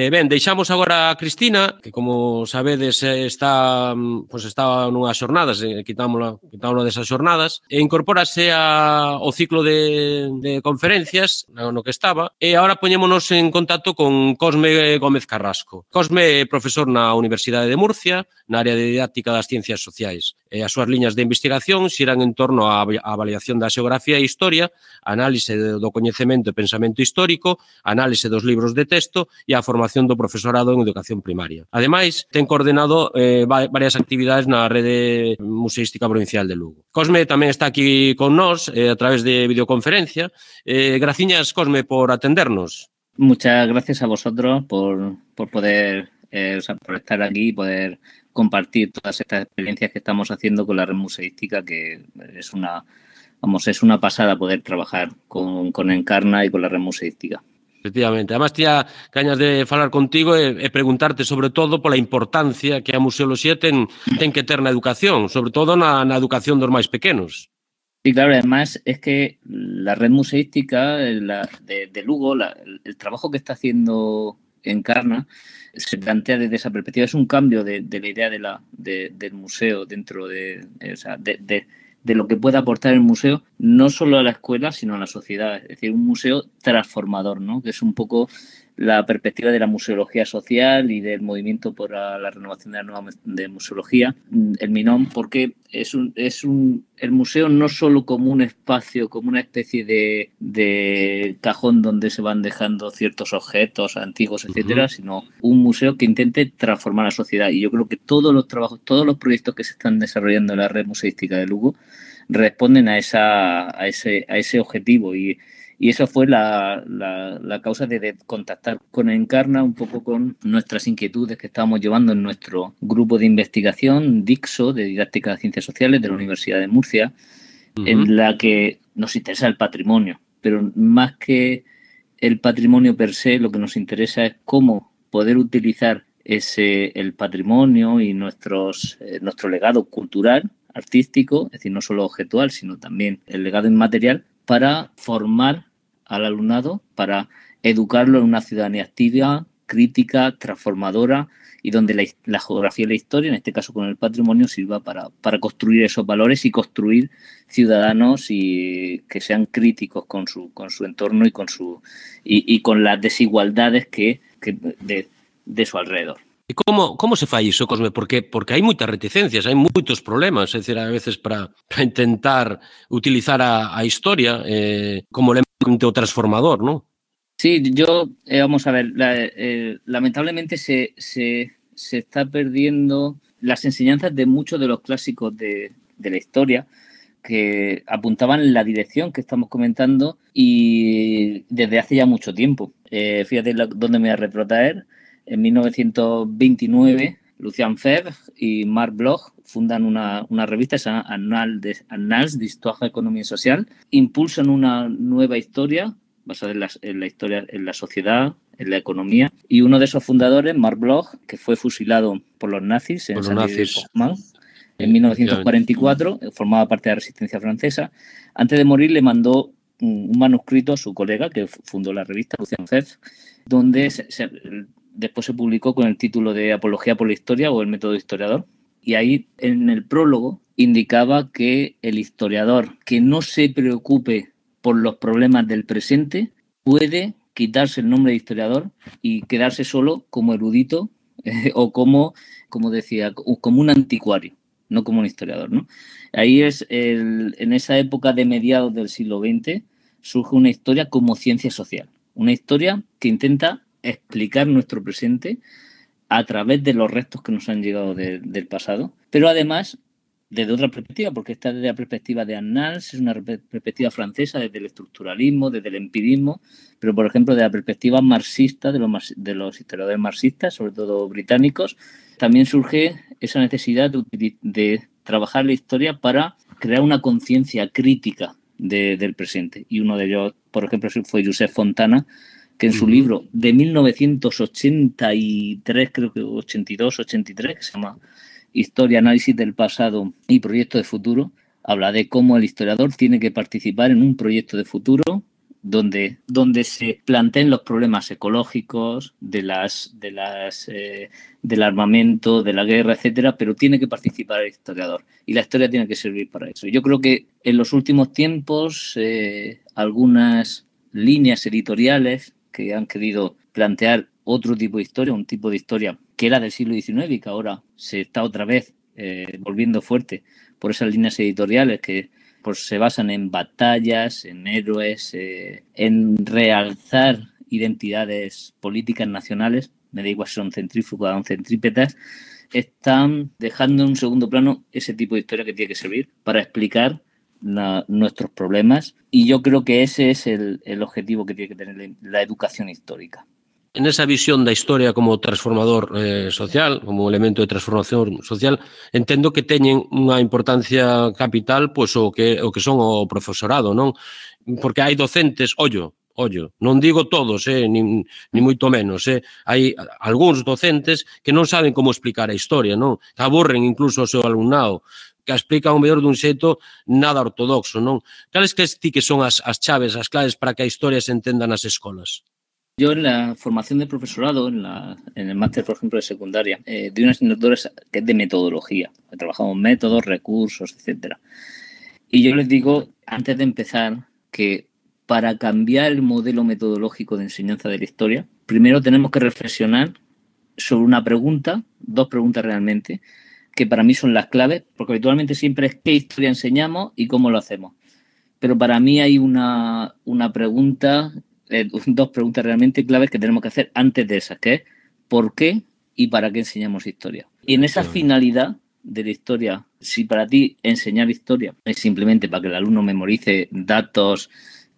Eh, ben, deixamos agora a Cristina, que como sabedes eh, está pois pues está nunhas xornadas, eh, quitámola, quitámola desas xornadas, e incorpórase a, ao ciclo de, de conferencias no, no que estaba, e agora poñémonos en contacto con Cosme Gómez Carrasco. Cosme é profesor na Universidade de Murcia, na área de didáctica das ciencias sociais. E as súas liñas de investigación xiran en torno á avaliación da xeografía e historia análise do coñecemento e pensamento histórico, análise dos libros de texto e a formación do profesorado en educación primaria. Ademais, ten coordenado eh, varias actividades na rede museística provincial de Lugo. Cosme tamén está aquí con nós eh, a través de videoconferencia. Eh, graciñas, Cosme, por atendernos. Muchas gracias a vosotros por, por poder eh, o sea, por estar aquí y poder compartir todas estas experiencias que estamos haciendo con la red museística, que es una vamos, es una pasada poder trabajar con, con Encarna y con la red museística. Efectivamente. Además, tía cañas de falar contigo e, e preguntarte sobre todo pola importancia que a Museoloxía ten, ten que ter na educación, sobre todo na, na educación dos máis pequenos. Sí, claro, además es que la red museística la, de, de, Lugo, la, el, el, trabajo que está haciendo Encarna, se plantea desde esa perspectiva. Es un cambio de, de la idea de la, de, del museo dentro de, o sea, de, de lo que puede aportar el museo, no solo a la escuela, sino a la sociedad. Es decir, un museo transformador, ¿no? que es un poco la perspectiva de la museología social y del movimiento por la, renovación de la nueva de museología, el MINOM, porque es un, es un, el museo no solo como un espacio, como una especie de, de cajón donde se van dejando ciertos objetos antiguos, etcétera, uh -huh. sino un museo que intente transformar la sociedad. Y yo creo que todos los trabajos, todos los proyectos que se están desarrollando en la red museística de Lugo responden a, esa, a, ese, a ese objetivo y y eso fue la, la, la causa de, de, contactar con Encarna un poco con nuestras inquietudes que estábamos llevando en nuestro grupo de investigación, DIXO, de Didáctica de Ciencias Sociales de la Universidad de Murcia, uh -huh. en la que nos interesa el patrimonio, pero más que el patrimonio per se, lo que nos interesa es cómo poder utilizar ese, el patrimonio y nuestros, eh, nuestro legado cultural, artístico, es decir, no solo objetual, sino también el legado inmaterial, para formar al alumnado para educarlo en una ciudadanía activa, crítica, transformadora y donde la, geografía y la historia, en este caso con el patrimonio, sirva para, para construir esos valores y construir ciudadanos y que sean críticos con su, con su entorno y con, su, y, y con las desigualdades que, que de, de su alrededor. E como, como se fai iso, Cosme? Porque, porque hai moitas reticencias, hai moitos problemas, é dicir, a veces para, intentar utilizar a, a historia eh, como elemento transformador, ¿no? Sí, yo, eh, vamos a ver, eh, lamentablemente se, se, se está perdiendo las enseñanzas de muchos de los clásicos de, de la historia que apuntaban la dirección que estamos comentando y desde hace ya mucho tiempo. Fíjate dónde me voy a retrotraer en 1929, Lucian Febvre y Marc Bloch fundan una, una revista, se llama Annals d'Histoire Economía Social, impulsan una nueva historia basada en la, en la, historia, en la sociedad, en la economía, y uno de esos fundadores, Marc Bloch, que fue fusilado por los nazis en, los nazis. en 1944, formaba parte de la resistencia francesa, antes de morir le mandó un manuscrito a su colega que fundó la revista, Lucian Febvre, donde se, se, después se publicó con el título de Apología por la Historia o el método historiador. Y ahí en el prólogo indicaba que el historiador que no se preocupe por los problemas del presente puede quitarse el nombre de historiador y quedarse solo como erudito o como, como decía, como un anticuario, no como un historiador. ¿no? Ahí es, el, en esa época de mediados del siglo XX, surge una historia como ciencia social, una historia que intenta explicar nuestro presente a través de los restos que nos han llegado de, del pasado, pero además desde otra perspectiva, porque está desde la perspectiva de Annals, es una perspectiva francesa desde el estructuralismo, desde el empirismo, pero por ejemplo de la perspectiva marxista de los, historiadores marxistas, sobre todo británicos, también surge esa necesidad de, trabajar la historia para crear una conciencia crítica de, del presente. Y uno de ellos, por ejemplo, fue Josep Fontana, que en su libro de 1983, creo que 82, 83, que se llama Historia, Análisis del Pasado y Proyecto de Futuro, habla de cómo el historiador tiene que participar en un proyecto de futuro donde, donde se planteen los problemas ecológicos, de las, de las, eh, del armamento, de la guerra, etcétera, pero tiene que participar el historiador y la historia tiene que servir para eso. Yo creo que en los últimos tiempos eh, algunas líneas editoriales que han querido plantear otro tipo de historia, un tipo de historia que era del siglo XIX y que ahora se está otra vez eh, volviendo fuerte por esas líneas editoriales que pues, se basan en batallas, en héroes, eh, en realzar identidades políticas nacionales, me da igual si son centrífugas o centrípetas, están dejando en un segundo plano ese tipo de historia que tiene que servir para explicar na, nuestros problemas y yo creo que ese es el, el objetivo que tiene que tener la educación histórica. En esa visión da historia como transformador eh, social, como elemento de transformación social, entendo que teñen unha importancia capital pois o que o que son o profesorado, non? Porque hai docentes, ollo, ollo, non digo todos, eh, nin, nin moito menos, eh. hai algúns docentes que non saben como explicar a historia, non? Que aborren incluso o seu alumnado, que explican o mellor dun xeito nada ortodoxo, non? Cales que ti que son as, as chaves, as claves para que a historia se entenda nas escolas? Yo en la formación de profesorado, en, la, en el máster, por ejemplo, de secundaria, eh, de una asignatura que es de metodología. Trabajamos métodos, recursos, etcétera. Y yo les digo, antes de empezar, que para cambiar el modelo metodológico de enseñanza de la historia, primero tenemos que reflexionar sobre una pregunta, dos preguntas realmente, que para mí son las claves, porque habitualmente siempre es qué historia enseñamos y cómo lo hacemos. Pero para mí hay una, una pregunta eh, dos preguntas realmente claves que tenemos que hacer antes de esas, que es ¿por qué y para qué enseñamos historia? Y en esa finalidad de la historia, si para ti enseñar historia es simplemente para que el alumno memorice datos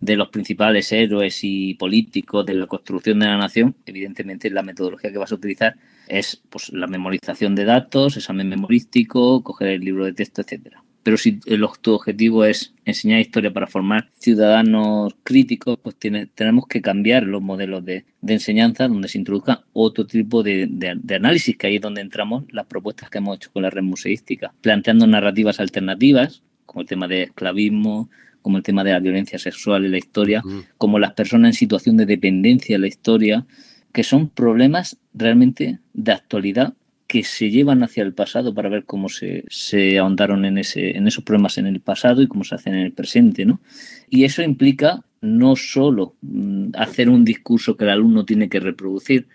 de los principales héroes y políticos de la construcción de la nación, evidentemente la metodología que vas a utilizar es pues, la memorización de datos, examen memorístico, coger el libro de texto, etcétera. Pero si el, tu objetivo es enseñar historia para formar ciudadanos críticos, pues tenemos que cambiar los modelos de, enseñanza donde se introduzca otro tipo de, de, de, análisis, que ahí es donde entramos las propuestas que hemos hecho con la red museística, planteando narrativas alternativas, como el tema de esclavismo, como el tema de la violencia sexual en la historia, mm. como las personas en situación de dependencia en la historia, que son problemas realmente de actualidad que se llevan hacia el pasado para ver cómo se, se ahondaron en, ese, en esos problemas en el pasado y cómo se hacen en el presente. ¿no? Y eso implica no solo mm, hacer un discurso que el alumno tiene que reproducir,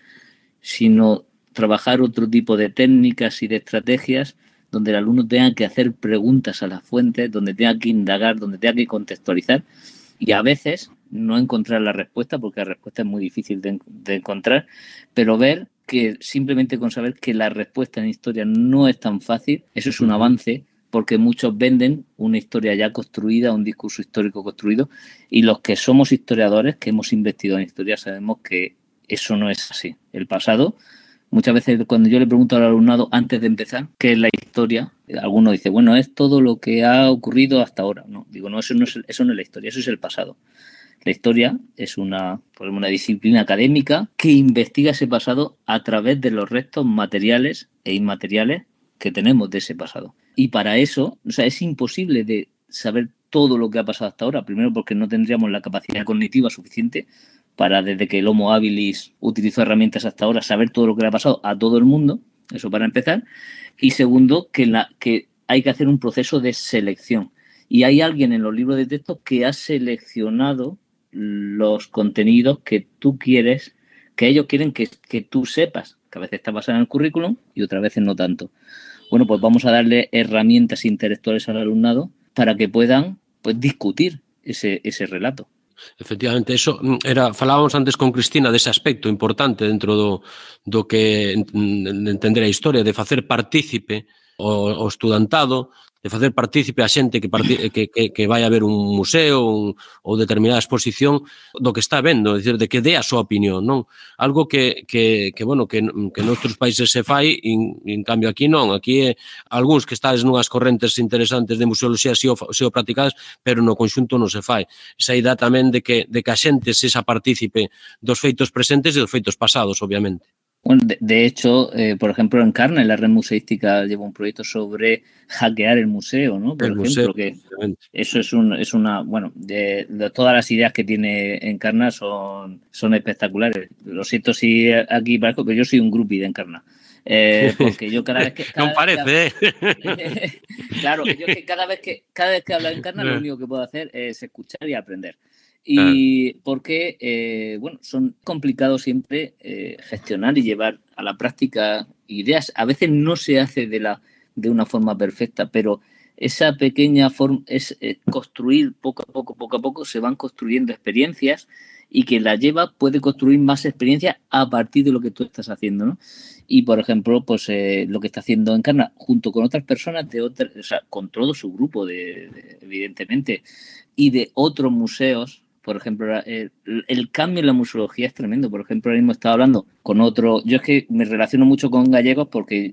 sino trabajar otro tipo de técnicas y de estrategias donde el alumno tenga que hacer preguntas a las fuentes, donde tenga que indagar, donde tenga que contextualizar y a veces no encontrar la respuesta, porque la respuesta es muy difícil de, de encontrar, pero ver que simplemente con saber que la respuesta en historia no es tan fácil, eso es un avance porque muchos venden una historia ya construida, un discurso histórico construido, y los que somos historiadores, que hemos investigado en historia, sabemos que eso no es así. El pasado, muchas veces cuando yo le pregunto al alumnado antes de empezar qué es la historia, alguno dice, bueno, es todo lo que ha ocurrido hasta ahora. No, digo, no, eso no es, eso no es la historia, eso es el pasado. La historia es una, una disciplina académica que investiga ese pasado a través de los restos materiales e inmateriales que tenemos de ese pasado. Y para eso, o sea, es imposible de saber todo lo que ha pasado hasta ahora. Primero porque no tendríamos la capacidad cognitiva suficiente para, desde que el Homo habilis utilizó herramientas hasta ahora, saber todo lo que le ha pasado a todo el mundo. Eso para empezar. Y segundo, que, que hay que hacer un proceso de selección. Y hay alguien en los libros de texto que ha seleccionado los contenidos que tú quieres, que ellos quieren que, que tú sepas, que a veces está basado en el currículum y otras veces no tanto. Bueno, pues vamos a darle herramientas intelectuales al alumnado para que puedan pues, discutir ese, ese relato. Efectivamente, eso mm, era falábamos antes con Cristina dese aspecto importante dentro do do que entender a historia de facer partícipe o, o estudantado de facer partícipe a xente que, que, que, que vai a ver un museo un, ou determinada exposición do que está vendo, é dicir, de que dé a súa opinión, non? Algo que, que, que bueno, que, que noutros países se fai, en, en cambio aquí non, aquí é algúns que estás nunhas correntes interesantes de museoloxía se o, se o practicadas, pero no conxunto non se fai. Esa idea tamén de que, de que a xente se xa partícipe dos feitos presentes e dos feitos pasados, obviamente. Bueno, de, de hecho, eh, por ejemplo, en Carna, la red museística lleva un proyecto sobre hackear el museo, ¿no? Por el ejemplo, museo, que eso es, un, es una, bueno, de, de, todas las ideas que tiene Encarna son, son espectaculares. Lo siento si aquí parezco que yo soy un groupie de Encarna. Eh, porque yo cada vez que. Cada no parece, que ¿eh? claro, yo que cada vez que cada vez que hablo Encarna, lo único que puedo hacer es escuchar y aprender. Y porque, eh, bueno, son complicados siempre eh, gestionar y llevar a la práctica ideas. A veces no se hace de, la, de una forma perfecta, pero esa pequeña forma es eh, construir poco a poco, poco a poco, se van construyendo experiencias y que la lleva puede construir más experiencia a partir de lo que tú estás haciendo, ¿no? Y, por ejemplo, pues eh, lo que está haciendo Encarna, junto con otras personas de otras, o sea, con todo su grupo, de, evidentemente, y de otros museos, por ejemplo, el, el, cambio en la museología es tremendo. Por ejemplo, ahora mismo estaba hablando con otro. Yo es que me relaciono mucho con gallegos porque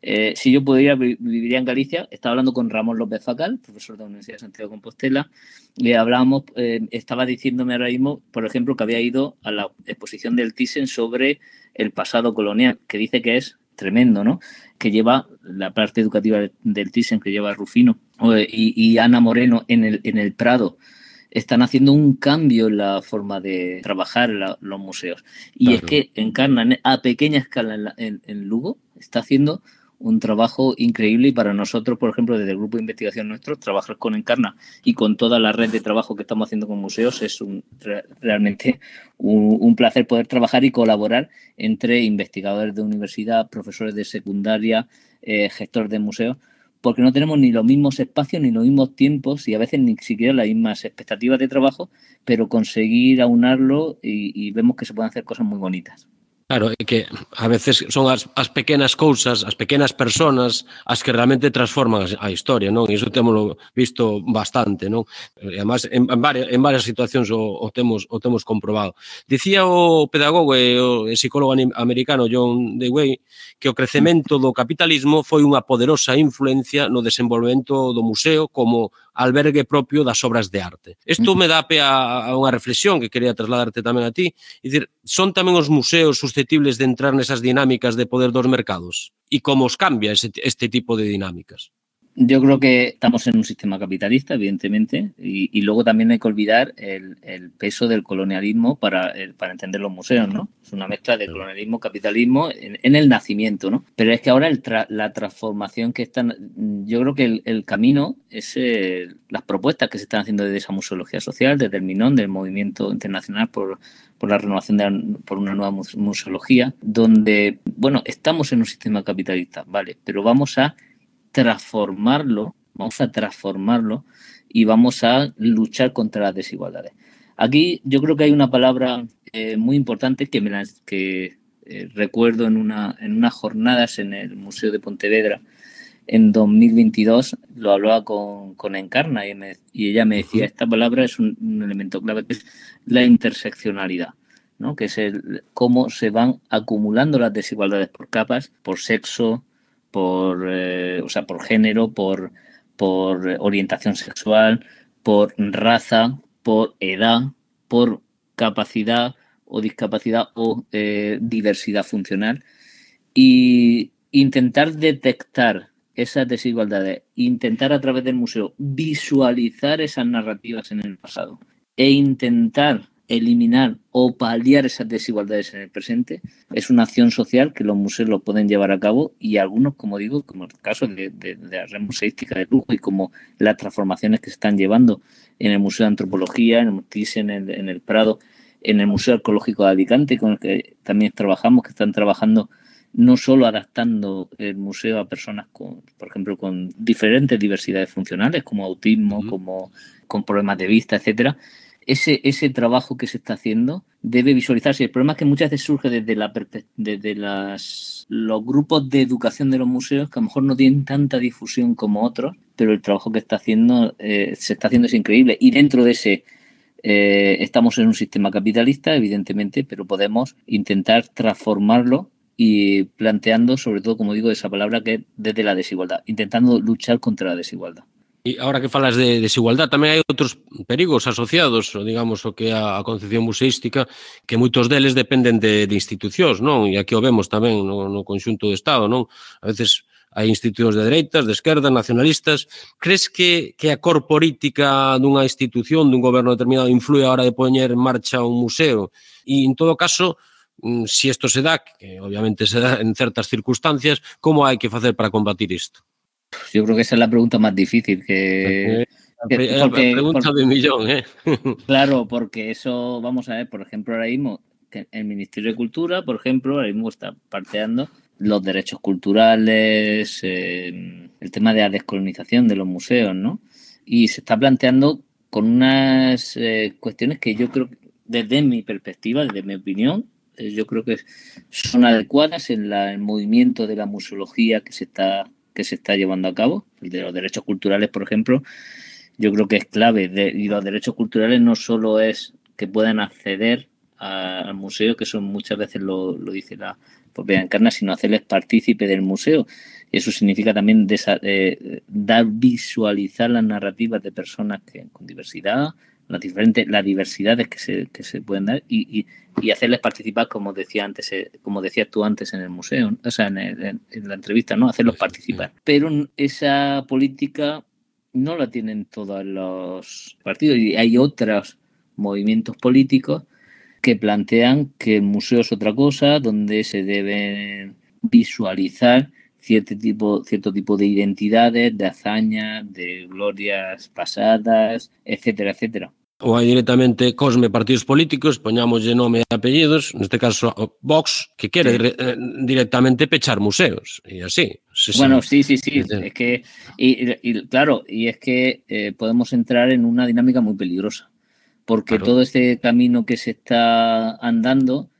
eh, si yo pudiera viviría en Galicia. Estaba hablando con Ramón López Facal, profesor de la Universidad de Santiago Compostela. Y hablábamos, eh, estaba diciéndome ahora mismo, por ejemplo, que había ido a la exposición del Thyssen sobre el pasado colonial, que dice que es tremendo, ¿no? Que lleva la parte educativa del Thyssen, que lleva Rufino, y, y Ana Moreno en el, en el Prado están haciendo un cambio en la forma de trabajar los museos. Y es que encarnan a pequeña escala en, Lugo, está haciendo un trabajo increíble y para nosotros, por ejemplo, desde el grupo de investigación nuestro, trabajar con Encarna y con toda la red de trabajo que estamos haciendo con museos es un, realmente un, placer poder trabajar y colaborar entre investigadores de universidad, profesores de secundaria, eh, gestores de museos, porque no tenemos ni los mismos espacios ni los mismos tiempos y a veces ni siquiera las mismas expectativas de trabajo, pero conseguir aunarlo y, y vemos que se pueden hacer cosas muy bonitas. Claro, é que a veces son as, as pequenas cousas, as pequenas personas as que realmente transforman a historia, non? E iso temos visto bastante, non? E además, en, en, varias, en varias situacións o, o, temos, o temos comprobado. Dicía o pedagogo e o psicólogo americano John Dewey que o crecemento do capitalismo foi unha poderosa influencia no desenvolvemento do museo como albergue propio das obras de arte. Isto me dá pe a, a unha reflexión que quería trasladarte tamén a ti. É dicir, son tamén os museos susceptibles de entrar nesas dinámicas de poder dos mercados? E como os cambia ese, este tipo de dinámicas? Yo creo que estamos en un sistema capitalista, evidentemente, y, y luego también hay que olvidar el, el peso del colonialismo para, el, para, entender los museos, ¿no? Es una mezcla de colonialismo, capitalismo en, en el nacimiento, ¿no? Pero es que ahora tra la transformación que están, yo creo que el, camino es eh, las propuestas que se están haciendo desde esa museología social, desde el MINON, del Movimiento Internacional por, por la renovación de por una nueva museología, donde, bueno, estamos en un sistema capitalista, vale, pero vamos a transformarlo, vamos a transformarlo y vamos a luchar contra las desigualdades. Aquí yo creo que hay una palabra eh, muy importante que, me las, que eh, recuerdo en, una, en unas jornadas en el Museo de Pontevedra en 2022, lo hablaba con, con Encarna y, me, y, ella me decía, esta palabra es un, un elemento clave, que es la interseccionalidad. ¿no? que es el, cómo se van acumulando las desigualdades por capas, por sexo, por, eh, o sea, por género, por, por orientación sexual, por raza, por edad, por capacidad o discapacidad o eh, diversidad funcional. Y intentar detectar esas desigualdades, intentar a través del museo visualizar esas narrativas en el pasado e intentar eliminar o paliar esas desigualdades en el presente es una acción social que los museos lo pueden llevar a cabo y algunos, como digo, como el caso de, de, de la red museística de lujo y como las transformaciones que se están llevando en el Museo de Antropología, en el Thyssen, en, en el Prado, en el Museo Arqueológico de Alicante, con el que también trabajamos, que están trabajando no solo adaptando el museo a personas con, por ejemplo, con diferentes diversidades funcionales, como autismo, uh -huh. como con problemas de vista, etcétera, ese, ese trabajo que se está haciendo debe visualizarse. El problema es que muchas veces surge desde, la, desde las, los grupos de educación de los museos que a lo mejor no tienen tanta difusión como otros, pero el trabajo que está haciendo eh, se está haciendo es increíble. Y dentro de ese eh, estamos en un sistema capitalista, evidentemente, pero podemos intentar transformarlo y planteando, sobre todo, como digo, esa palabra que es desde la desigualdad, intentando luchar contra la desigualdad. E agora que falas de desigualdad, tamén hai outros perigos asociados, digamos, o que a, a concepción museística, que moitos deles dependen de, de institucións, non? E aquí o vemos tamén no, no conxunto do Estado, non? A veces hai institucións de dereitas, de esquerda, nacionalistas. Crees que, que a cor política dunha institución, dun goberno determinado, influe a hora de poñer en marcha un museo? E, en todo caso, mm, si isto se dá, que obviamente se dá en certas circunstancias, como hai que facer para combatir isto? Yo creo que esa es la pregunta más difícil que... que la porque, pregunta de millón, ¿eh? claro, porque eso, vamos a ver, por ejemplo, ahora mismo, que el Ministerio de Cultura, por ejemplo, ahora mismo está parteando los derechos culturales, eh, el tema de la descolonización de los museos, ¿no? Y se está planteando con unas eh, cuestiones que yo creo desde mi perspectiva, desde mi opinión, eh, yo creo que son adecuadas en la, el movimiento de la museología que se está que se está llevando a cabo, el de los derechos culturales, por ejemplo, yo creo que es clave. y los derechos culturales no solo es que puedan acceder al museo, que eso muchas veces lo, dice la propia Encarna, sino hacerles partícipe del museo. Y eso significa también eh, dar visualizar las narrativas de personas que, con diversidad, las diferentes las diversidades que se, que se pueden dar y, y, hacerles participar como decía antes eh, como decías tú antes en el museo o sea en, la entrevista no hacerlos participar. Pero esa política no la tienen todos los partidos y hay otros movimientos políticos que plantean que el museo es otra cosa donde se deben visualizar cierto tipo, cierto tipo de identidades, de hazañas, de glorias pasadas, etcétera, etcétera ou hai directamente cosme partidos políticos, poñámoslle nome e apellidos, neste caso Vox, que quere sí. eh, directamente pechar museos, e así. Sí, bueno, sí, sí, sí, sí. es que, y, y, claro, y es que eh, podemos entrar en una dinámica muy peligrosa, porque claro. todo este camino que se está andando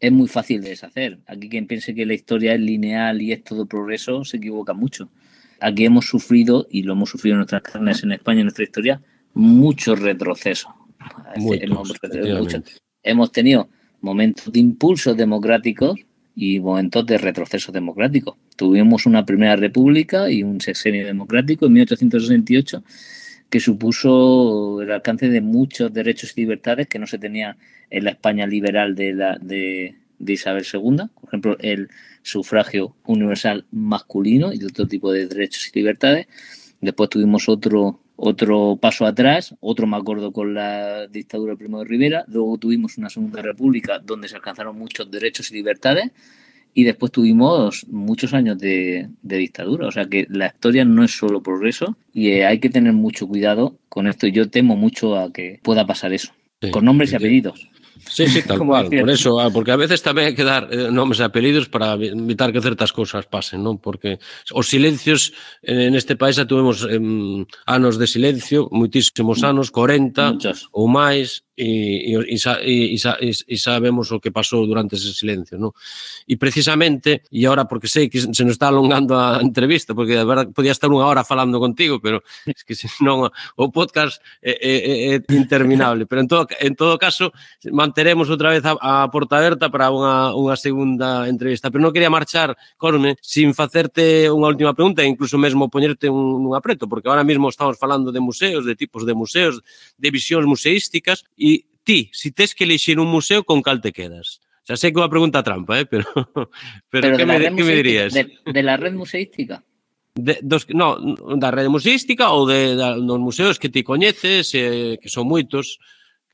es muy fácil de deshacer. Aquí quien piense que la historia es lineal y es todo progreso, se equivoca mucho. Aquí hemos sufrido, y lo hemos sufrido en nuestras carnes en España, en nuestra historia, mucho retroceso. hemos, hemos, tenido momentos de impulsos democráticos y momentos de retroceso democrático. Tuvimos una primera república y un sexenio democrático en 1868 que supuso el alcance de muchos derechos y libertades que no se tenía en la España liberal de, la, de, de Isabel II, por ejemplo, el sufragio universal masculino y otro tipo de derechos y libertades. Después tuvimos otro otro paso atrás, otro me acuerdo con la dictadura de Primo de Rivera, luego tuvimos una segunda república donde se alcanzaron muchos derechos y libertades y después tuvimos muchos años de, de, dictadura. O sea que la historia no es solo progreso y eh, hay que tener mucho cuidado con esto. Yo temo mucho a que pueda pasar eso, sí, con nombres y apellidos. Sí, sí, tal cual. Por eso, ah, porque a veces tamén hai que dar eh, nomes e apelidos para evitar que certas cousas pasen, non? Porque os silencios en este país xa tuvemos eh, anos de silencio, muitísimos mm. anos, 40 Muchos. ou máis, e, e, e, e, e sabemos o que pasou durante ese silencio, non? E precisamente, e agora porque sei que se nos está alongando a entrevista, porque de verdad podía estar unha hora falando contigo, pero es que senón o podcast é, é, é interminable, pero en todo, en todo caso manteremos outra vez a, a porta aberta para unha, unha segunda entrevista, pero non quería marchar, Corme, sin facerte unha última pregunta e incluso mesmo poñerte un, un apreto, porque ahora mismo estamos falando de museos, de tipos de museos, de visións museísticas, e ti, si tes que elixir un museo, con cal te quedas? Xa sei que é unha pregunta trampa, eh? pero, pero, pero que, me, que me dirías? De, de la red museística. De, dos, no, da rede museística ou de, da, dos museos que ti coñeces, eh, que son moitos,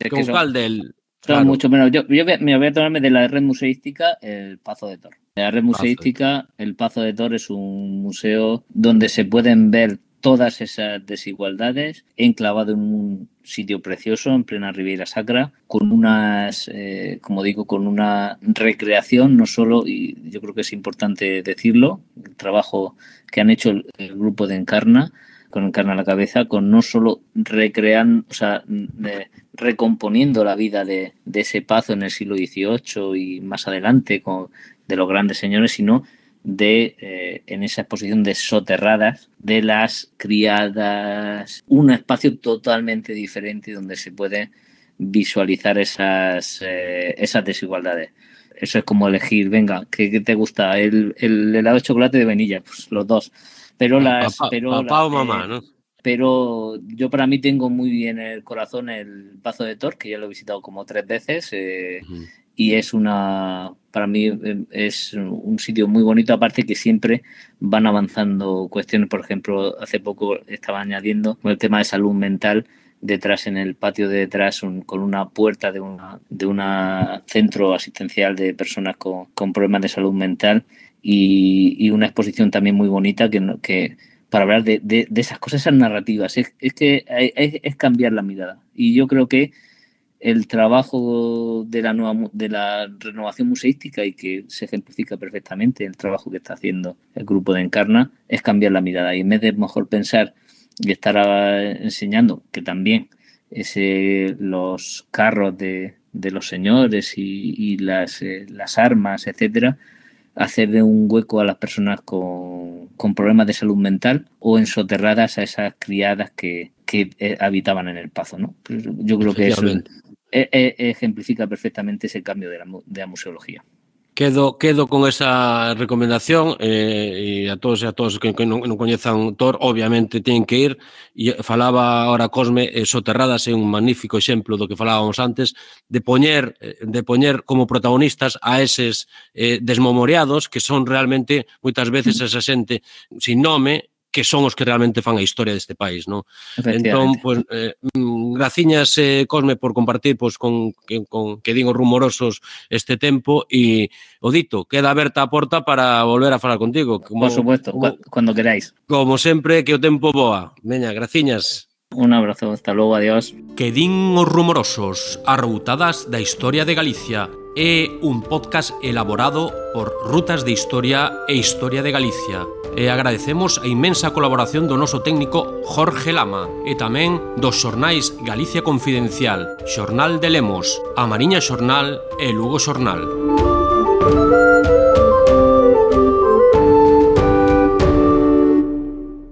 es que con son, cal del... Claro. mucho menos. Yo, yo me voy a tomarme de la red museística el Pazo de Tor. De la red museística, el Pazo de Tor es un museo donde se pueden ver todas esas desigualdades enclavado en un sitio precioso en plena Riviera Sacra, con unas, eh, como digo, con una recreación, no solo, y yo creo que es importante decirlo, el trabajo que han hecho el, grupo de Encarna, con Encarna a la cabeza, con no solo recreando, o sea, de, recomponiendo la vida de, de, ese pazo en el siglo XVIII y más adelante con, de los grandes señores, sino de eh, en esa exposición de soterradas de las criadas, un espacio totalmente diferente donde se puede visualizar esas, eh, esas desigualdades. Eso es como elegir, venga, ¿qué, qué te gusta? ¿El, ¿El, helado de chocolate de vainilla? Pues los dos. Pero las. Papá, pero papá las, o mamá, ¿no? Pero yo para mí tengo muy bien el corazón el Pazo de Tor, que ya lo he visitado como tres veces. Uh -huh y es una, para mí em, es un sitio muy bonito, aparte que siempre van avanzando cuestiones, por ejemplo, hace poco estaba añadiendo el tema de salud mental, detrás en el patio de detrás un, con una puerta de una de un centro asistencial de personas con, con problemas de salud mental y, y, una exposición también muy bonita que, que para hablar de, de, esas cosas, esas narrativas, es, es que es cambiar la mirada. Y yo creo que el trabajo de la, nueva, de la renovación museística y que se ejemplifica perfectamente el trabajo que está haciendo el grupo de Encarna es cambiar la mirada y en vez de mejor pensar y estar enseñando que también ese, los carros de, de los señores y, y las, eh, las armas, etcétera, hacer de un hueco a las personas con, con, problemas de salud mental o ensoterradas a esas criadas que, que eh, habitaban en el Pazo. ¿no? Yo creo que eso e exemplifica perfectamente ese cambio de, la, de a museología. Quedo, quedo con esa recomendación eh, e a todos e a todos que, que non, non coñezan Thor, obviamente teñen que ir e falaba ahora Cosme eh, Soterradas é un magnífico exemplo do que falábamos antes de poñer eh, de poñer como protagonistas a eses eh, desmemoriados que son realmente moitas veces esa xente sin nome que son os que realmente fan a historia deste país, non? Entón, pois, eh, graciñas eh, Cosme por compartir pois, con, que, con que digo rumorosos este tempo e o dito, queda aberta a porta para volver a falar contigo. Como, por supuesto, como, cuando queráis. Como sempre, que o tempo boa. Veña, graciñas. Un abrazo, hasta logo, adiós. Que din os rumorosos, arroutadas da historia de Galicia, é un podcast elaborado por Rutas de Historia e Historia de Galicia. E agradecemos a inmensa colaboración do noso técnico Jorge Lama e tamén dos xornais Galicia Confidencial, Xornal de Lemos, A Mariña Xornal e Lugo Xornal.